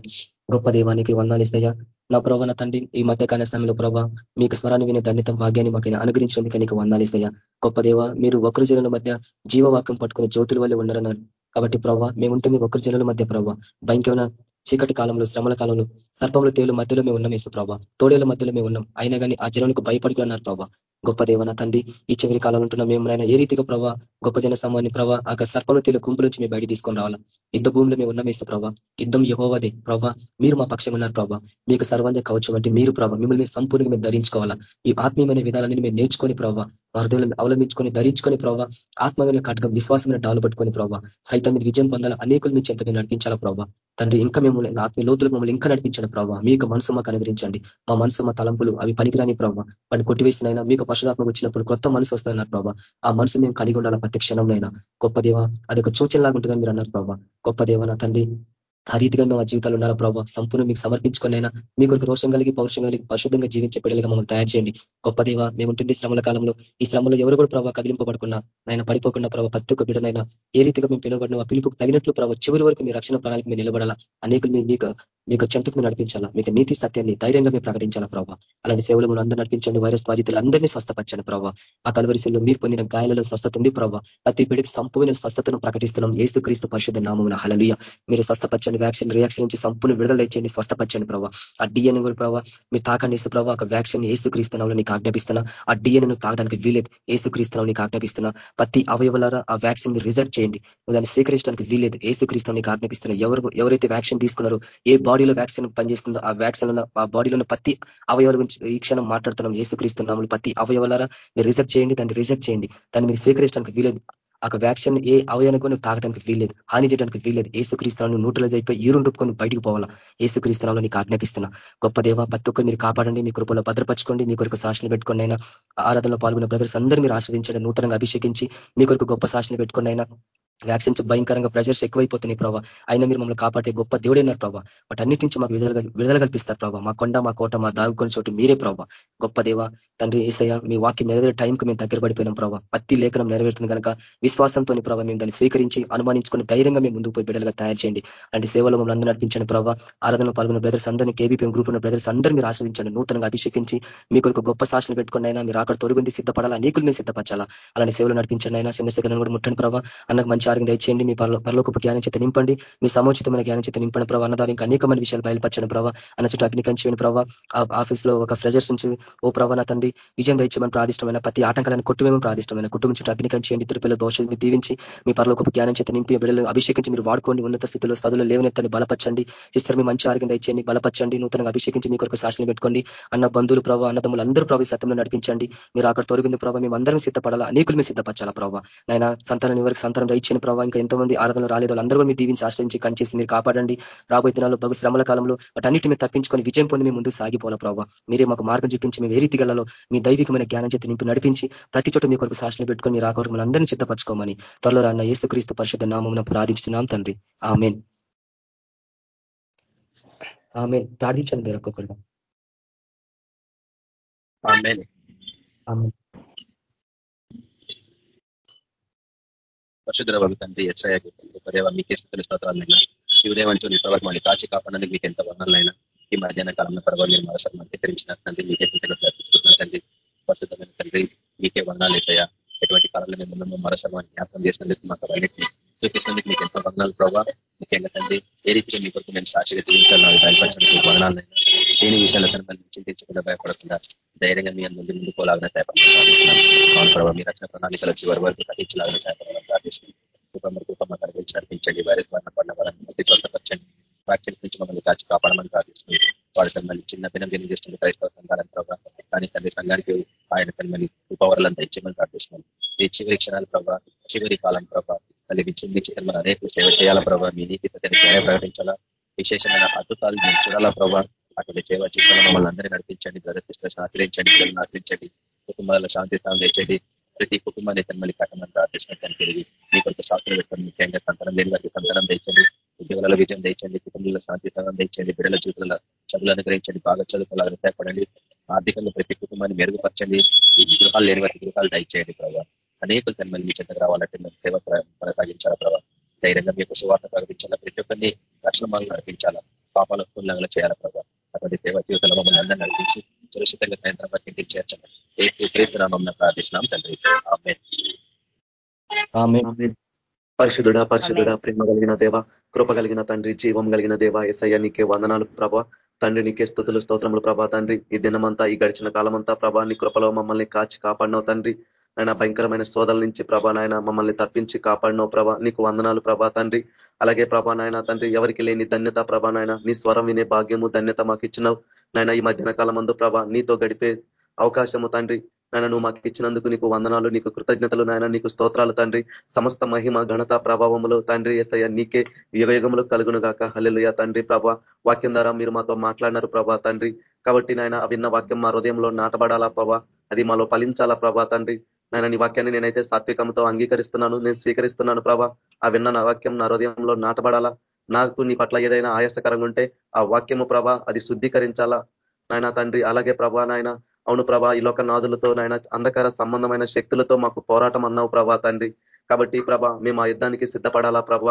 Speaker 3: గొప్ప దేవానికి వందాలిస్తాయా నా ప్రభావ తండ్రి ఈ మధ్యకాల సమయంలో ప్రభావ మీకు స్వరాన్ని వినే ధన్యత భాగ్యాన్ని మాకు అనుగ్రహించినందుకు నీకు వందాలిస్తాయా గొప్ప దేవ మీరు ఒకరు జనుల మధ్య జీవవాక్యం పట్టుకుని జ్యోతుల వల్లే ఉన్నారన్నారు కాబట్టి ప్రభావ మేముంటుంది ఒకరు జనుల మధ్య ప్రభావ భయంకరమైన చీకటి కాలంలో శ్రమల కాలంలో సర్పంలో తేలు మధ్యలో మేము ఉన్నాం వేసు ప్రభావ తోడేల మధ్యలో మేము ఉన్నాం. అయినా కానీ ఆ జనులకు భయపడుకున్నారు ప్రభావ గొప్ప దేవన తండ్రి ఈ చివరి కాలంలో ఉంటున్న మేము ఏ రీతిగా ప్రభావ గొప్ప జన సమాన్ని ప్రభావ ఆ సర్పంలో తీల గుంపు నుంచి మేము బయట తీసుకొని రావాలా? యుద్ధ భూమిలో మేము ఉన్నాం వేసు ప్రభావ యుద్ధం యహోవదే ప్రభావ మీరు మా పక్షంగా ఉన్నారు ప్రభావ మీకు సర్వంజ కవచం అంటే మీరు ప్రభావ మిమ్మల్ని సంపూర్ణంగా మేము ధరించుకోవాలా? ఈ ఆత్మీయమైన విధానాన్ని మేము నేర్చుకొని ప్రభావ హృదయంలో అవలంబించుకొని ధరించుకొని ప్రభావ ఆత్మమైన కటకం విశ్వాసమైన డాలు పట్టుకొని ప్రభావ సైతం మీద విజయం పొందాల? అనేకులు మీ చెంత నడిపించాలా ప్రభావ తండ్రి ఇంకా మేము ఆత్మీయ లోతులకు మమ్మల్ని ఇంకా నడిపించండి ప్రభావ మీకు మనసు మాకు అనుగ్రహించండి. మా మనసు మా తలంపులు అవి పనికిరాని ప్రభావ వాటిని కొట్టివేసినైనా మీకు పరిశుధాత్మ వచ్చినప్పుడు కొత్త మనసు వస్తుందన్నారు ప్రభావ ఆ మనసు మేము కలిగి ఉండాలి? ప్రతి క్షణంలో గొప్ప దేవ అది ఒక సూచనలాగా ఉంటుందని మీరు అన్నారు ప్రభావ గొప్ప దేవ నా తండ్రి ఆ రీతిగా మేము ఆ జీవితాలు ఉండాలా ప్రభావ సంపూర్ణ మీకు సమర్పించుకునైనా మీ కొరకు రోషం కలిగి పౌరుషం కలిగి పరిశుద్ధంగా జీవించే బిడ్డలుగా మమ్మల్ని తయారు చేయండి. గొప్ప దేవ మేముంటుంది శ్రమల కాలంలో ఈ శ్రమలో ఎవరు కూడా ప్రభావ కదిలింపబడుకున్నా ఆయన పడిపోకుండా ప్రభావ ప్రతి ఒక్క బిడ్డనైనా ఏ రీతిగా మేము పిలువబడిన ఆ పిలుపుకు తగినట్లు ప్రభావ చివరి వరకు మీ రక్షణ ప్రణాళిక మీరు నిలబడాలా? అనేకులు మీ మీకు మీకు చెంతకు నడిపించాలా? మీకు నీతి సత్యాన్ని ధైర్యంగా మేము ప్రకటించాలా ప్రభావ అలాంటి సేవలు మనం అందరూ నడిపించండి వైరస్ బాధితులు అందరినీ స్వస్థపరచండి ప్రభావ ఆ కలవరిశల్లో మీరు పొందిన గాయాలలో స్వస్థత ఉంది ప్రభావ ప్రతి బిడ్డకి సంపూర్ణ స్వస్థతను ప్రకటిస్తున్నాం. ఏసు క్రీస్తు పరిశుద్ధ నామమున. హలలుయ మీరు స్వస్థపచ్చని వ్యాక్సిన్ రియాక్షన్ నుంచి సంపూర్ణ విడుదల తెచ్చండి స్వస్థపరచండి ప్రభావ ఆ డిఎన్ కూడా ప్రభావ మీరు తాకండి ఇస్తే ప్రభావ ఒక వ్యాక్సిన్ ఏసుక్రీస్తున్నావు నీకు ఆజ్ఞాపిస్తున్నా. ఆ డిఎన్ తాగడానికి వీలేదు ఏసుక్రీస్తున్నావు నీకు ఆజ్ఞాపిస్తున్నా. ప్రతి అవయవలారా ఆ వ్యాక్సిన్ రిజెక్ట్ చేయండి. దాన్ని స్వీకరించడానికి వీలేదు ఏసుక్రీస్తున్నావు నీకు ఆజ్ఞాపిస్తున్నా. ఎవరు ఎవరైతే వ్యాక్సిన్ తీసుకున్నారో ఏ బాడీలో వ్యాక్సిన్ పనిచేస్తుందో ఆ వ్యాక్సిన్ ఆ బాడీలో ప్రతి అవయవాల గురించి ఈ క్షణం మాట్లాడుతున్నాం ఏసుక్రీస్తున్నాము ప్రతి అవయవలారా మీరు రిజెక్ట్ చేయండి దాన్ని రిజెక్ట్ చేయండి. దాన్ని మీరు స్వీకరించడానికి వీలేదు ఆ వ్యాక్సిన్ ఏ అవయానికి తాగడానికి వీల్లేదు హాని చేయడానికి వీల్లేదు. ఏసుక్రీస్తున్నాను న్యూట్రలైజ్ అయిపోయి ఈరు రుప్పుకొని బయటికి పోవాలా? ఏసుక్రీస్తున్నాలో నీకు ఆజ్ఞాపిస్తున్నా. గొప్ప దేవ ప్రతి ఒక్కరు మీరు కాపాడండి మీ కృపలో భద్రపరచుకోండి మీ కొరకు సాక్షిని పెట్టుకోండి అయినా ఆరాధనలో పాల్గొన్న బ్రదర్స్ అందరూ మీరు ఆశ్రదించండి నూతనంగా అభిషేకించి మీ కొరకు గొప్ప సాక్షిని పెట్టుకోండి అయినా వ్యాక్సిన్స్ భయంకరంగా ప్రెషర్స్ ఎక్కువైపోతున్నాయి ప్రభావ అయినా మీరు మమ్మల్ని కాపాడే గొప్ప దేవుడైనారు ప్రభావ వాటి అన్నిటి నుంచి మాకు విడుదల విడుదల కల్పిస్తారు ప్రభావ మా కొండ మా కోట మా దాగుకొని చోటు మీరే ప్రభావ గొప్ప దేవ తండ్రి ఏసయ్య మీ వాక్యం నెరవేరే టైంకి మేము దగ్గర పడిపోయినాం ప్రభావ పత్తి లేఖనం నెరవేరుతుంది కనుక విశ్వాసంతో ప్రభావ మేము దాన్ని స్వీకరించి అనుమానించుకుని ధైర్యంగా మేము ముందుకు పోయి బిడ్డలుగా తయారు చేయండి. అంటే సేవలో మమ్మల్ని అందరూ నడిపించండి ప్రభావ ఆరాధనలో పాల్గొన్న బ్రదర్స్ అందరినీ కేబీపీఎం గ్రూప్ ఉన్న బ్రదర్స్ అందరూ మీరు ఆశ్రదించండి నూతనంగా అభిషేకించి మీ కొరకు గొప్ప శాసన పెట్టుకుని అయినా మీరు అక్కడ తొలగింది సిద్ధపడాలా నీకులు మేము సిద్ధపరచాలా? అలాంటి సేవలు నడిపించండి అయినా చంద్రశేఖర్ కూడా ముట్టండి ప్రభావ అన్నకు మంచి మంచి ఆరోగ్యం దయచేయండి. మీ పరలో పరలోకపు జ్ఞానం చేత నింపండి. మీ సముచితమైన జ్ఞానం చేత నింపండి. ప్రభావ అన్నదారు ఇంకా అనేకమైన విషయాలు బయలుపరచండి ప్రభావ అన్న చుట్టూ అగ్ని కంచి ప్రభావ ఆఫీస్లో ఒక ఫ్రెజర్స్ నుంచి ఓ ప్రభావ తండ్రి విజయం దయచేయమని ప్రాదిష్టమైన ప్రతి ఆటంకాలను కొట్టుమేమో ప్రాదిష్టమైన కుటుంబం చుట్టూ అగ్ని కంచేయండి ఇద్దరు పిల్లల భవిష్యత్తు దీవించి మీ పరలోకపు జ్ఞానం చేత నింపి బిడ్డలు అభిషేకించి మీరు వాడుకోండి. ఉన్నత స్థితిలో చదువులు లేవనెత్తని బలపరచండి. సిస్టర్ మీ మంచి ఆరోగ్యం దయచేయండి. బలపరచండి. నూతనంగా అభిషేకించి మీ కొరకు సాక్షులు పెట్టుకోండి. అన్న బంధువులు ప్రభావ అన్నదమ్ములు అందరూ ప్రభావ సత్యంలో నడిపించండి. మీరు అక్కడ తొలగింది ప్రభావ మేము అందరం సిద్ధపడాలా? అనేకులు మీ సిద్ధపరచాలా ప్రభావ నైనా సంతానం ఎవరికి సంతానం దయచేయని ప్రభావ ఇంకా ఎంతమంది ఆరాధనలు రాలేదు. వాళ్ళందరూ మీరు దీవించి ఆశ్రయించి కంచేసి మీరు కాపాడండి. రాబోయే దినాల్లో బహు శ్రమల కాలంలో వాటన్నిటి మీరు తప్పించుకొని విజయం పొంది మీ ముందు సాగిపోవాలా ప్రభావ మీరే మాకు మార్గం చూపించి మేము ఏ రీతిగలలో మీ దైవికమైన జ్ఞానం చేతి నింపి నడిపించి ప్రతి చోట మీ కొరకు సాక్షులు పెట్టుకొని మీరు ఆకొరకు మన అందరినీ సిద్ధపరచుకోమని త్వరలో రాన్న ఏసుక్రీస్తు పరిషత్ నామం ప్రార్థించున్నాం తండ్రి. ఆమెన్. ఆమెన్. ప్రార్థించండి మీరు ఒక్కొక్కరుగా.
Speaker 4: పరిశుద్ధ బాబు తండ్రి. ఎస్ఐకి దేవ మీకే స్థితుల స్తోత్రాలైనా ఈ నీ ప్రభావం మళ్ళీ కాచి కాపాడానికి మీకు ఎంత వర్ణాలైనా ఈ మధ్యాహ్న కాలంలో ప్రభావం మీరు మరోసారి మనకి తండ్రి మీకే తండ్రి. పరిశుద్ధమైన తండ్రి మీకే వర్ణాలు వేసాయా ఎటువంటి కాలంలో మేము ఉన్నామో. మరోసారి జ్ఞాపకం చేసినందుకు మాకు అన్నింటినీ చూపిస్తున్నందుకు మీకు ఎంతో వందనాలు ప్రభావ ముఖ్యంగా తండ్రి ఏ రీతిలో మీ కొరకు మేము సాక్షిగా జీవించాలి నాకు బయలుపరచడానికి వర్ణాలైనా దేని విషయాలు తన మనం చింతించకుండా భయపడకుండా ధైర్యంగా మీ ముందు ముందు పోలాగానే సహాయపడాలని అవును ప్రభావ మీ రక్షణ ప్రణాళికల చివరి వరకు కట్టించలాగానే సహాయపడాలని ప్రార్థిస్తున్నాం. కుటుంబ కుటుంబ కలిగించి నడిపించండి వైరస్ బారిన పడిన వాళ్ళని మళ్ళీ స్వస్థపరచండి. వ్యాక్సిన్స్ నుంచి మమ్మల్ని కాచి కాపాడమని ప్రార్థిస్తుంది వారి మళ్ళీ చిన్న భిన్నం భిన్నం చేస్తుంది క్రైస్తవ సంఘాలను ప్రభావం కానీ తల్లి సంఘానికి ఆయన మళ్ళీ ఉపవరాలను తెచ్చమని ప్రార్థిస్తున్నాం ఈ చివరి క్షణాల ప్రభావ చివరి కాలం ప్రభావ తల్లి విచ్చింది మనం అనేక సేవ చేయాలా ప్రభావ మీ నీతి న్యాయ ప్రకటించాలా? విశేషమైన అద్భుతాలు మేము చూడాలా ప్రభావ అటువంటి సేవ జీవితంలో మమ్మల్ని అందరినీ నడిపించండి బ్రదర్ ఆచరించండి పిల్లలను ఆశ్రయించండి కుటుంబాల శాంతి స్థానం తెచ్చండి. ప్రతి కుటుంబాన్ని మళ్ళీ కట్టమని ప్రార్థిస్తున్నట్టు తిరిగి మీ కొరకు శాస్త్రం పెట్టండి ముఖ్యంగా సంతానం లేని వారికి సంతానం తెచ్చండి. ఉద్యోగాల విజయం తెచ్చండి కుటుంబంలో శాంతి స్థానం తెచ్చండి బిడ్డల జీవితంలో చదువులు అనుగ్రహించండి బాగా చదువుకోవాలని సహాయపడండి ఆర్థికంగా ప్రతి కుటుంబాన్ని మెరుగుపరచండి. గృహాలు లేని వారికి గృహాలు దయచేయండి ప్రభావ అనేకులు తన మీ చెంతకు రావాలంటే మేము సేవ కొనసాగించాలా ప్రభావ ధైర్యంగా మీకు సువార్త ప్రకటించాలా? ప్రతి ఒక్కరిని రక్షణ నడిపించాలా? పాపాల పూర్ణంగా చేయాలా ప్రభావ అటువంటి సేవ జీవితంలో మమ్మల్ని అందరూ నడిపించి సురక్షితంగా సాయంత్రం వరకు ఇంటికి చేర్చండి. ఏ క్రీస్తునామం ప్రార్థిస్తున్నాం తండ్రి.
Speaker 2: పరిశుద్ధుడ పరిశుద్ధుడ ప్రేమ కలిగిన దేవ కృప కలిగిన తండ్రి జీవం కలిగిన దేవ ఎస్ఐ నీకే వందనాలు ప్రభా. తండ్రి నీకే స్థుతులు స్తోత్రములు ప్రభా తండ్రి. ఈ దినమంతా ఈ గడిచిన కాలమంతా ప్రభా నీ కృపలో మమ్మల్ని కాచి కాపాడినవు తండ్రి. ఆయన భయంకరమైన సోదల నుంచి ప్రభా నాయన మమ్మల్ని తప్పించి కాపాడినవు ప్రభా. నీకు వందనాలు ప్రభా తండ్రి. అలాగే ప్రభా నాయన తండ్రి ఎవరికి లేని ధన్యత ప్రభా నాయన. నీ స్వరం వినే భాగ్యము ధన్యత మాకు ఇచ్చినావు. నాయన ఈ మధ్యాహ్న కాలం మందు ప్రభా నీతో గడిపే అవకాశము తండ్రి. నాయన నువ్వు మాకు ఇచ్చినందుకు నీకు వందనాలు నీకు కృతజ్ఞతలు నాయన నీకు స్తోత్రాలు తండ్రి. సమస్త మహిమ ఘనత ప్రభావములు తండ్రి ఎస్ఐ నీకే యుగయుగములు కలుగును గాక హల్లెలుయ తండ్రి ప్రభా. వాక్యం ద్వారా మీరు మాతో మాట్లాడినారు ప్రభా తండ్రి. కాబట్టి నాయన విన్న వాక్యం మా హృదయంలో నాటబడాలా ప్రభా. అది మాలో ఫలించాలా ప్రభా తండ్రి. నాయన నీ వాక్యాన్ని నేనైతే సాత్వికంతో అంగీకరిస్తున్నాను నేను స్వీకరిస్తున్నాను ప్రభా. ఆ విన్న నా వాక్యం నా హృదయంలో నాటబడాలా? నాకు నీ పట్ల ఏదైనా ఆయాసకరంగా ఉంటే ఆ వాక్యము ప్రభా అది శుద్ధీకరించాలా? నాయన తండ్రి అలాగే ప్రభా నాయన అవును ప్రభా ఈ లోక నాదులతో నాయన అంధకార సంబంధమైన శక్తులతో మాకు పోరాటం అన్నావు ప్రభా తండ్రి. కాబట్టి ప్రభ మేము ఆ యుద్ధానికి సిద్ధపడాలా ప్రభ?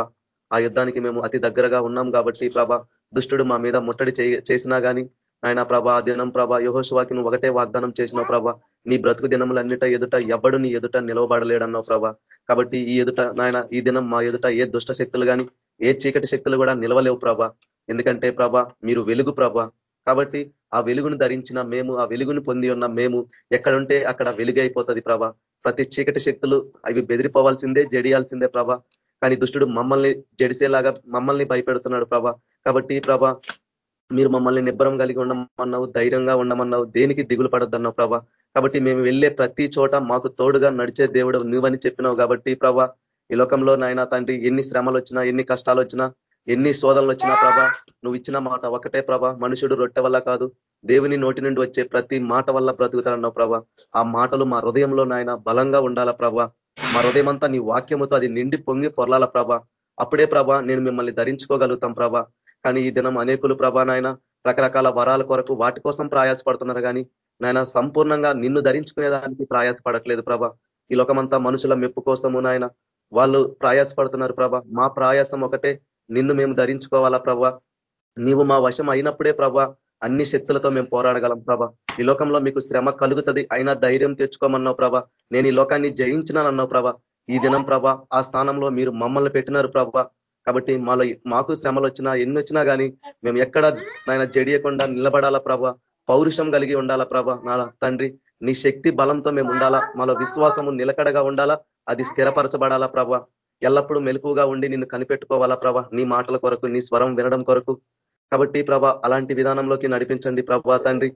Speaker 2: ఆ యుద్ధానికి మేము అతి దగ్గరగా ఉన్నాం కాబట్టి ప్రభ దుష్టుడు మా మీద ముట్టడి చేసినా కానీ ఆయన ప్రభా దినం ప్రభా యహోశివాకి నువ్వు ఒకటే వాగ్దానం చేసిన ప్రభా. నీ బ్రతుకు దినములన్నిట ఎదుట ఎవడు నీ ఎదుట నిలవబడలేడన్నావు ప్రభా. కాబట్టి ఈ ఎదుట నాయన ఈ దినం మా ఎదుట ఏ దుష్ట శక్తులు కానీ ఏ చీకటి శక్తులు కూడా నిలవలేవు ప్రభా. ఎందుకంటే ప్రభా మీరు వెలుగు ప్రభా. కాబట్టి ఆ వెలుగును ధరించిన మేము ఆ వెలుగును పొంది ఉన్న మేము ఎక్కడుంటే అక్కడ వెలుగైపోతుంది ప్రభా. ప్రతి చీకటి శక్తులు అవి బెదిరిపోవాల్సిందే జడియాల్సిందే ప్రభా. కానీ దుష్టుడు మమ్మల్ని జడిసేలాగా మమ్మల్ని భయపెడుతున్నాడు ప్రభా. కాబట్టి ప్రభా మీరు మమ్మల్ని నిబ్బరం కలిగి ఉండమన్నావు ధైర్యంగా ఉండమన్నావు దేనికి దిగులు పడద్దన్నావు ప్రభా. కాబట్టి మేము వెళ్ళే ప్రతి చోట మాకు తోడుగా నడిచే దేవుడు నువ్వని చెప్పినావు కాబట్టి ప్రభా ఈ లోకంలో నాయన తండ్రి ఎన్ని శ్రమలు వచ్చినా ఎన్ని కష్టాలు వచ్చినా ఎన్ని శోధనలు వచ్చినా ప్రభా నువ్వు ఇచ్చిన మాట ఒకటే ప్రభా మనుషుడు రొట్టె వల్ల కాదు దేవుని నోటి నుండి వచ్చే ప్రతి మాట వల్ల బ్రతుకుతాడన్నావు ప్రభా. ఆ మాటలు మా హృదయంలో నాయన బలంగా ఉండాలా ప్రభా. మా హృదయం అంతా నీ వాక్యముతో అది నిండి పొంగి పొరలాల ప్రభా. అప్పుడే ప్రభా నేను మిమ్మల్ని ధరించుకోగలుగుతాం ప్రభా. కానీ ఈ దినం అనేకులు ప్రభా నాయన రకరకాల వరాల కొరకు వాటి కోసం ప్రయాసపడుతున్నారు కానీ నాయన సంపూర్ణంగా నిన్ను ధరించుకునేదానికి ప్రయాసపడట్లేదు ప్రభ. ఈ లోకమంతా మనుషుల మెప్పు కోసము నాయన వాళ్ళు ప్రయాసపడుతున్నారు ప్రభ. మా ప్రయాసం ఒకటే నిన్ను మేము ధరించుకోవాలా ప్రభ? నీవు మా వశం అయినప్పుడే ప్రభ అన్ని శక్తులతో మేము పోరాడగలం ప్రభ. ఈ లోకంలో మీకు శ్రమ కలుగుతుంది అయినా ధైర్యం తెచ్చుకోమన్నావు ప్రభ. నేను ఈ లోకాన్ని జయించినానన్నావు ప్రభ. ఈ దినం ప్రభ ఆ స్థానంలో మీరు మమ్మల్ని పెట్టినారు ప్రభ. కాబట్టి మాలో మాకు శ్రమలు వచ్చినా ఎన్ని వచ్చినా కానీ మేము ఎక్కడ నాయన జడియకుండా నిలబడాలా ప్రభ? పౌరుషం కలిగి ఉండాలా ప్రభ? నా తండ్రి నీ శక్తి బలంతో మేము ఉండాలా? మాలో విశ్వాసము నిలకడగా ఉండాలా? అది స్థిరపరచబడాలా ప్రభ? ఎల్లప్పుడూ మెలుపుగా ఉండి నిన్ను కనిపెట్టుకోవాలా ప్రభ? నీ మాటల కొరకు నీ స్వరం వినడం కొరకు. కాబట్టి ప్రభ అలాంటి విధానంలోకి నడిపించండి ప్రభా తండ్రి.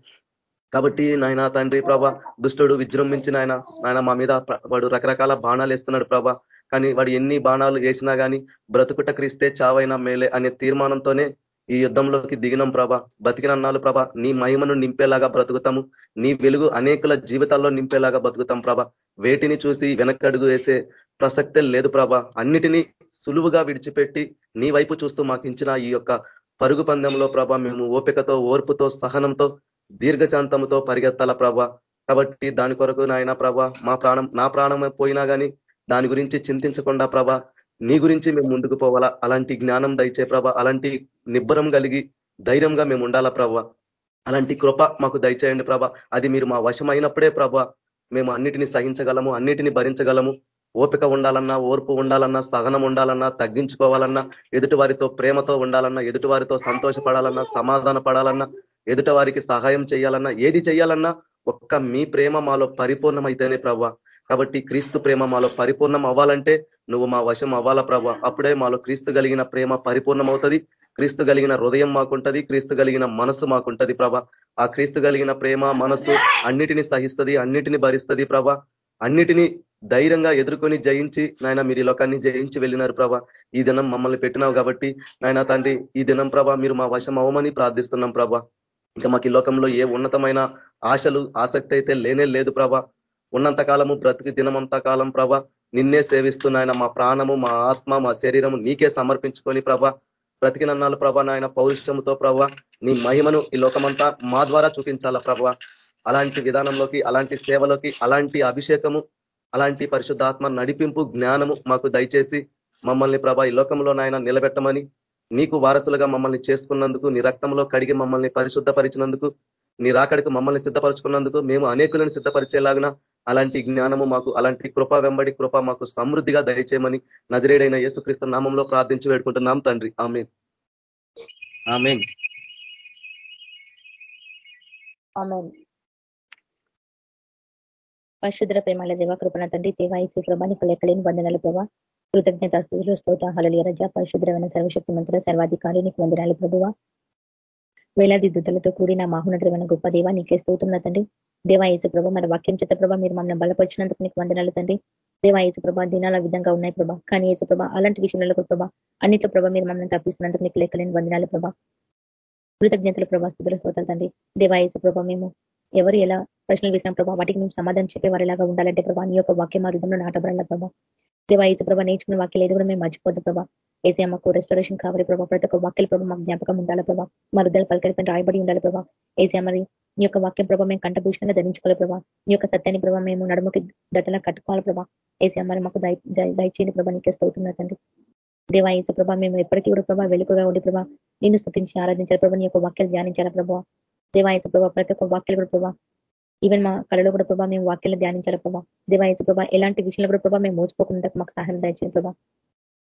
Speaker 2: కాబట్టి నాయన తండ్రి ప్రభ దుష్టుడు విజృంభించిన ఆయన ఆయన మా మీద వాడు రకరకాల బాణాలు వేస్తున్నాడు ప్రభ. కానీ వాడు ఎన్ని బాణాలు వేసినా కానీ బ్రతుకుట క్రీస్తే చావైనా మేలే అనే తీర్మానంతోనే ఈ యుద్ధంలోకి దిగినం ప్రభ. బతికినన్నాలు ప్రభ నీ మహిమను నింపేలాగా బ్రతుకుతాము. నీ వెలుగు అనేకుల జీవితాల్లో నింపేలాగా బతుకుతాం ప్రభ. వేటిని చూసి వెనక్కడుగు వేసే ప్రసక్తే లేదు ప్రభ. అన్నిటినీ సులువుగా విడిచిపెట్టి నీ వైపు చూస్తూ మాకు ఇచ్చిన ఈ యొక్క పరుగు పందెంలో ప్రభ మేము ఓపికతో ఓర్పుతో సహనంతో దీర్ఘశాంతంతో పరిగెత్తాల ప్రభ. కాబట్టి దాని కొరకు నాయన ప్రభ మా ప్రాణం నా ప్రాణం పోయినా కానీ దాని గురించి చింతించకుండా ప్రభ నీ గురించి మేము ముందుకు పోవాలా? అలాంటి జ్ఞానం దయచే ప్రభ అలాంటి నిబ్బరం కలిగి ధైర్యంగా మేము ఉండాలా ప్రభ? అలాంటి కృప మాకు దయచేయండి ప్రభ. అది మీరు మా వశమైనప్పుడే ప్రభ మేము అన్నిటిని సహించగలము అన్నిటిని భరించగలము. ఓపిక ఉండాలన్నా ఓర్పు ఉండాలన్నా సహనం ఉండాలన్నా తగ్గించుకోవాలన్నా ఎదుటి వారితో ప్రేమతో ఉండాలన్నా ఎదుటి వారితో సంతోషపడాలన్నా సమాధాన పడాలన్నా ఎదుటి వారికి సహాయం చేయాలన్నా ఏది చేయాలన్నా ఒక్క మీ ప్రేమ మాలో పరిపూర్ణమైతేనే ప్రభ కాబట్టి క్రీస్తు ప్రేమ మాలో పరిపూర్ణం అవ్వాలంటే నువ్వు మా వశం అవ్వాలా ప్రభ అప్పుడే మాలో క్రీస్తు కలిగిన ప్రేమ పరిపూర్ణం అవుతుంది క్రీస్తు కలిగిన హృదయం మాకుంటది. క్రీస్తు కలిగిన మనసు మాకుంటది ప్రభ ఆ క్రీస్తు కలిగిన ప్రేమ మనసు అన్నిటిని సహిస్తుంది అన్నిటిని భరిస్తుంది ప్రభ అన్నిటినీ ధైర్యంగా ఎదుర్కొని జయించి నాయన మీరు ఈ లోకాన్ని జయించి వెళ్ళినారు ప్రభ. ఈ దినం మమ్మల్ని పెట్టినావు కాబట్టి నాయన తండ్రి ఈ దినం ప్రభా మీరు మా వశం అవ్వమని ప్రార్థిస్తున్నాం ప్రభ. ఇంకా మాకు ఈ లోకంలో ఏ ఉన్నతమైన ఆశలు ఆసక్తి అయితే లేనే లేదు ప్రభా. ఉన్నంత కాలము బ్రతికి దినమంతా కాలం ప్రభ నిన్నే సేవిస్తున్నాయన మా ప్రాణము మా ఆత్మ మా శరీరము నీకే సమర్పించుకొని ప్రభ బ్రతికినన్నాళ్ళు ప్రభ నాయన పౌరుషముతో ప్రభ నీ మహిమను ఈ లోకమంతా మా ద్వారా చూపించాలా ప్రభ. అలాంటి విధానంలోకి అలాంటి సేవలోకి అలాంటి అభిషేకము అలాంటి పరిశుద్ధాత్మ నడిపింపు జ్ఞానము మాకు దయచేసి మమ్మల్ని ప్రభా ఈ లోకంలో నాయన నిలబెట్టమని నీకు వారసులుగా మమ్మల్ని చేసుకున్నందుకు నీ రక్తంలో కడిగి మమ్మల్ని పరిశుద్ధపరిచినందుకు నీ రాకడికి మమ్మల్ని సిద్ధపరచుకున్నందుకు మేము అనేకులను సిద్ధపరిచేలాగిన అలాంటి జ్ఞానము మాకు అలాంటి కృప వెంబడి కృప మాకు సమృద్ధిగా దయచేయమని నజరేడైన యేసుక్రీస్తు నామంలో ప్రార్థించి వేడుకుంటున్నాం తండ్రి. ఆమె ఆమె
Speaker 1: పరిశుద్ర ప్రేమల దేవ కృపణ తండ్రి దేవాయసు ప్రభా నీకు లెక్కలేని వందనాలు ప్రభా. కృతజ్ఞత స్థుతులు స్తోత రజ. పరిశుద్రమైన సర్వశక్తి మంత్రుల సర్వాధికారి నీకు వందనాలు ప్రభువ. వేలాది దుద్దలతో కూడిన మాహోన్నతమైన గొప్ప దేవ నీకే స్తోతున్న తండ్రి. దేవాయసు ప్రభ మన వాక్యం చేత ప్రభ మీరు మమ్మల్ని బలపరిచినందుకు నీకు వందనాలు తండ్రి. దేవాయసు ప్రభ దినాల విధంగా ఉన్నాయి ప్రభా. కానీ ఏసు ప్రభ అలాంటి విషయంలో ప్రభ అన్నిట్లో ప్రభ మీరు మమ్మల్ని తప్పిస్తున్నందుకు నీకు లెక్కలేని వందనాలు ప్రభా. కృతజ్ఞతలు ప్రభా స్థుతుల స్తోతాలు తండ్రి. దేవాయసు ప్రభ మేము ఎవరు ఎలా ప్రశ్నలు వేసిన ప్రభావ వాటికి మేము సమాధానం చెప్పే వారిలాగా ఉండాలంటే ప్రభా నీ యొక్క వాక్యం మా హృదయంలో నాటబడాల ప్రభా? ఏసు ప్రభా నేర్చుకున్న వాక్యాలు ఏది కూడా మేము మర్చిపోద్దు ప్రభా. ఏసీ మాకు రెస్టరేషన్ కావాలి ప్రభా. ప్రతి ఒక్క వాక్యల ప్రభావ మాకు జ్ఞాపకం ఉండాలి ప్రభా? మా రుద్దాలు పలకరిపై రాయబడి ఉండాలి ప్రభా? ఏసీ మరి నీ యొక్క వాక్యం ప్రభావ మేము కంఠభూషణంగా ధరించుకోవాలి ప్రభా. నీ యొక్క సత్యాన్ని ప్రభావ మేము నడుముకి దట్టలా కట్టుకోవాలి ప్రభా. ఏసీ మరి మాకు దయచేయని ప్రభా నీకే స్తవుతున్నా తండ్రి. దేవా ఏసు ప్రభా మేము ఎప్పటికీ కూడా ప్రభా వెలుకగా ఉండి ప్రభా నిన్ను స్థుతించి ఆరాధించాలి ప్రభా నీ యొక్క వాక్యాలు ధ్యానించాలి ప్రభావ దేవాయచ ప్రభా ప్రతి ఒక్క వాక్యాలు కూడా ప్రభా ఈవెన్ మా కళలో కూడా ప్రభా మేము వాక్యాలు ధ్యానించాలి ప్రభా? దేవాయచ ప్రభా ఎలాంటి విషయంలో కూడా ప్రభా మేము మోసపోకుండా మాకు సహాయం దయచేయండి ప్రభా.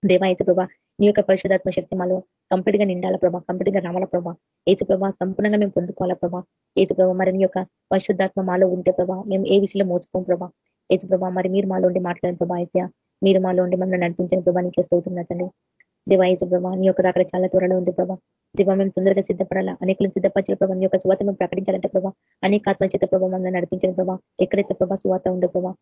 Speaker 1: దేవాయచ ప్రభా నీ యొక్క పరిశుధాత్మ శక్తి మాలో కంప్లీట్గా నిండాల ప్రభా కంప్లీట్గా రావాల ప్రభా? ఏచు ప్రభా సంపూర్ణంగా మేము పొందుకోవాలా ప్రభా? ఏచు ప్రభా మరి నీ యొక్క పరిశుద్ధాత్మ మాలో ఉంటే ప్రభా మేము ఏ విషయంలో మోసుకోం ప్రభా? ఏచు ప్రభా మరి మీరు మాలో ఉండి మాట్లాడిన ప్రభా అయితే మీరు మాలో ఉండి మమ్మల్ని నడిపించిన ప్రభా నీకే స్తవుతున్నదండి దేవాయచ ప్రభా నీ యొక్క అక్కడ చాలా త్వరలో ఉంది ప్రభా దివా మేము తొందరగా సిద్ధపడాలా? అనేకులను సిద్ధపరిచిన ప్రభావ నీ యొక్క సువాత మేము ప్రకటించాలంటే ప్రభావ అనేక ఆత్మ చేత ప్రభావ నడిపించిన ప్రభావ ఎక్కడైతే ప్రభావ సువాత ఉండే ప్రభా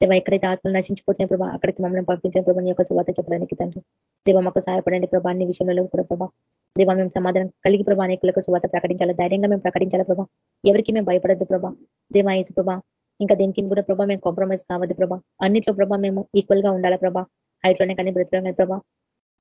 Speaker 1: దేవ ఎక్కడైతే ఆత్మలు నశించిపోతున్న ప్రభావ అక్కడికి మమ్మల్ని పంపించిన ప్రభావ నీ యొక్క సువాత చెప్పడానికి తండ్రి. దేవ మాకు సహాయపడండి ప్రభా అన్ని విషయంలో కూడా ప్రభావ దేవ మేము సమాధానం కలిగి ప్రభా అనేకులకు సువాత ప్రకటించాలి? ధైర్యంగా మేము ప్రకటించాలి ప్రభా ఎవరికి మేము భయపడద్దు ప్రభా దేవా ఏసు ప్రభా ఇంకా దేనికి కూడా ప్రభా మేము కాంప్రమైజ్ కావద్దు ప్రభా అన్నిట్లో ప్రభా మేము ఈక్వల్గా ఉండాలి ప్రభా హైట్లోనే కానీ బ్రతిలోనే ప్రభా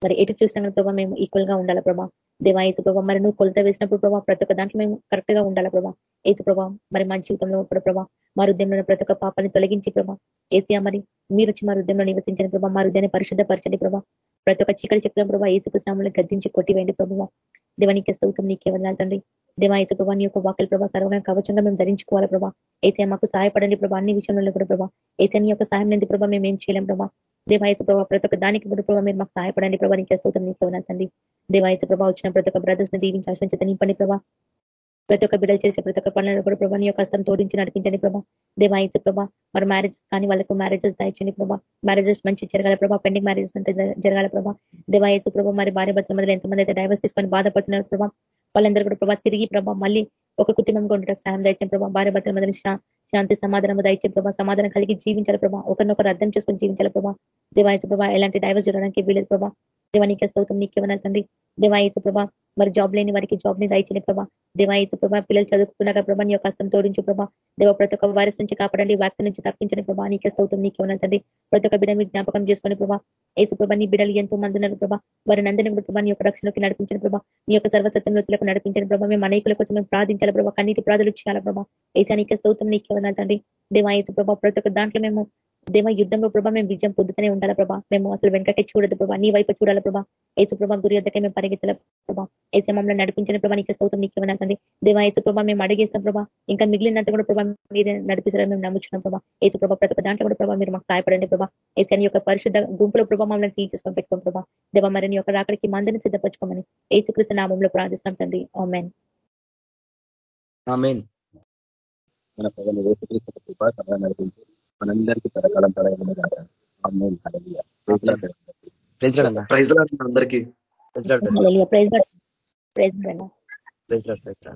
Speaker 1: మరి ఎటు చూసినా ప్రభా మేము ఈక్వల్గా ఉండాలి ప్రభా? దేవా ఏసు ప్రభా మరి నువ్వు కొలత వేసినప్పుడు ప్రభా ప్రతి ఒక్క దాంట్లో మేము కరెక్ట్గా ఉండాలి ప్రభా? ఏసు ప్రభా మరి మా జీవితంలో ఇప్పుడు ప్రభా మా హృదయంలో ప్రతి ఒక్క పాపాన్ని తొలగించి ప్రభా ఏసియా మరి మీరు వచ్చి మా హృదయంలో నివసించిన ప్రభా మా హృదయాన్ని పరిశుద్ధపరచండి ప్రభా. ప్రతి ఒక్క చీకటి చెప్తున్న ప్రభా ఏసుకు స్నామంలో గద్దించి కొట్టివేయండి ప్రభావ దేవానికి స్తౌతం నీకే తండ్రి. దేవాయత ప్రభా నీ యొక్క వాక్యలు ప్రభా సర్వంగా కవచంగా మేము ధరించుకోవాలి ప్రభా. అయితే మాకు సహాయపడండి ప్రభా అన్ని విషయంలో కూడా ప్రభా. అయితే నీ యొక్క సాయం లేని ప్రభా మేము ఏం చేయలేం ప్రభా. దేవాయత ప్రభా ప్రతి ఒక్క దానికి కూడా ప్రభావ మీరు మాకు సహాయపడండి ప్రభా నీకు స్తోత్రం నీకు తండ్రి. దేవాయత ప్రభా వచ్చిన ప్రతి ఒక్క బ్రదర్స్ని దీవించి ఆశ్రయించి నింపండి ప్రభా. ప్రతి ఒక్క బిడ్డలు చేసే ప్రతి ఒక్క పనులను కూడా ప్రభా నీ యొక్క హస్తం తోడించి నడిపించండి ప్రభా. దేవాయతు ప్రభా మరి మ్యారేజెస్ కానీ వాళ్ళకు మ్యారేజెస్ దాయించండి ప్రభా. మ్యారేజెస్ మంచి జరగాల ప్రభా పెండింగ్ మ్యారేజెస్ అంటే జరగాల ప్రభా. దేవాయతు ప్రభా మరి భార్య భర్తల మధ్యలో ఎంతమంది అయితే డైవర్స్ తీసుకొని బాధపడుతున్నారు ప్రభా. వాళ్ళందరూ కూడా ప్రభా తిరిగి ప్రభా మళ్ళీ ఒక కుటుంబంగా ఉండటం సాయం దయచే ప్రభా. భార్య భర్తల మధ్య శాంతి సమాధానం దయచే ప్రభా. సమాధానం కలిగి జీవించాలి ప్రభా. ఒకరినొకరు అర్థం చేసుకొని జీవించాలి ప్రభా. దేవాయచ ప్రభా ఎలాంటి డైవర్స్ చూడడానికి వీలేదు ప్రభా. దేవానికి స్తోత్రం నీకేమన్నా తండ్రి. దేవాయచు ప్రభా మరి జాబ్ లేని వారికి జాబ్ని దయచని ప్రభా. దేవాయచు ప్రభా పిల్లలు చదువుకున్నాక ప్రభా నీ యొక్క హస్తం తోడించు ప్రభా. దేవ ప్రతి ఒక్క వైరస్ నుంచి కాపాడండి వ్యాక్సిన్ నుంచి తప్పించని ప్రభా. నీకే స్తోత్రం నీకే తండ్రి. ప్రతి ఒక్క బిడ్డ మీ జ్ఞాపకం చేసుకుని ప్రభా ఏసు ప్రభా నీ బిడ్డలు ఎంతో మంది ఉన్నారు ప్రభా. వారి నందని ప్రభా నీ యొక్క రక్షణకి నడిపించిన ప్రభా. నీ యొక్క సర్వసత్యంలోతులకు నడిపించిన ప్రభా. మేము అనేకుల కోసం మేము ప్రార్థించాలి ప్రభా. కన్నీటి ప్రాధులు చేయాలి ప్రభా. ఏసా నీకే స్తోత్రం నీకే తండ్రి. దేవాయచు ప్రభా ప్రతి ఒక్క దాంట్లో మేము దేవ యుద్ధంలో ప్రభా మేము విజయం పొందుతూనే ఉండాలి ప్రభా? మేము అసలు వెనకటే చూడదు ప్రభా. నీ వైపు చూడాలి ప్రభా? ఏసు ప్రభా గురి వద్దకే మేము పరిగెత్తాలి ప్రభా. ఏసే మమ్మల్ని నడిపించిన ప్రభా నీకు స్తోత్రం నీకు ఇవ్వనండి దేవ ఏసు ప్రభా మేము అడిగేస్తాం ప్రభా. ఇంకా మిగిలినంత కూడా ప్రభా మీరే నడిపిస్తారని మేము నమ్ముచున్నాం ప్రభా. ఏసు ప్రభా ప్రతి దాంట్లో కూడా ప్రభా మీరు మాకు సహాయపడండి ప్రభా. ఏసీ యొక్క పరిశుద్ధ గుంపులో ప్రభా మమ్మల్ని తీర్చేసుకొని పెట్టుకోం ప్రభా. దేవ మరి యొక్క రాకడికి మందిని సిద్ధపరచుకోమని ఏసుకృష్ణ నామంలో ప్రార్థిస్తాం తండ్రి. ఆమెన్.
Speaker 4: మన ప్రజలు వేసుకృష్ణ కృప సభ నడిపించి మనందరికీ తరకాలం తరగల
Speaker 2: ప్రైజ్ అందరికీ.
Speaker 1: Praise praise
Speaker 3: praise praise
Speaker 2: praise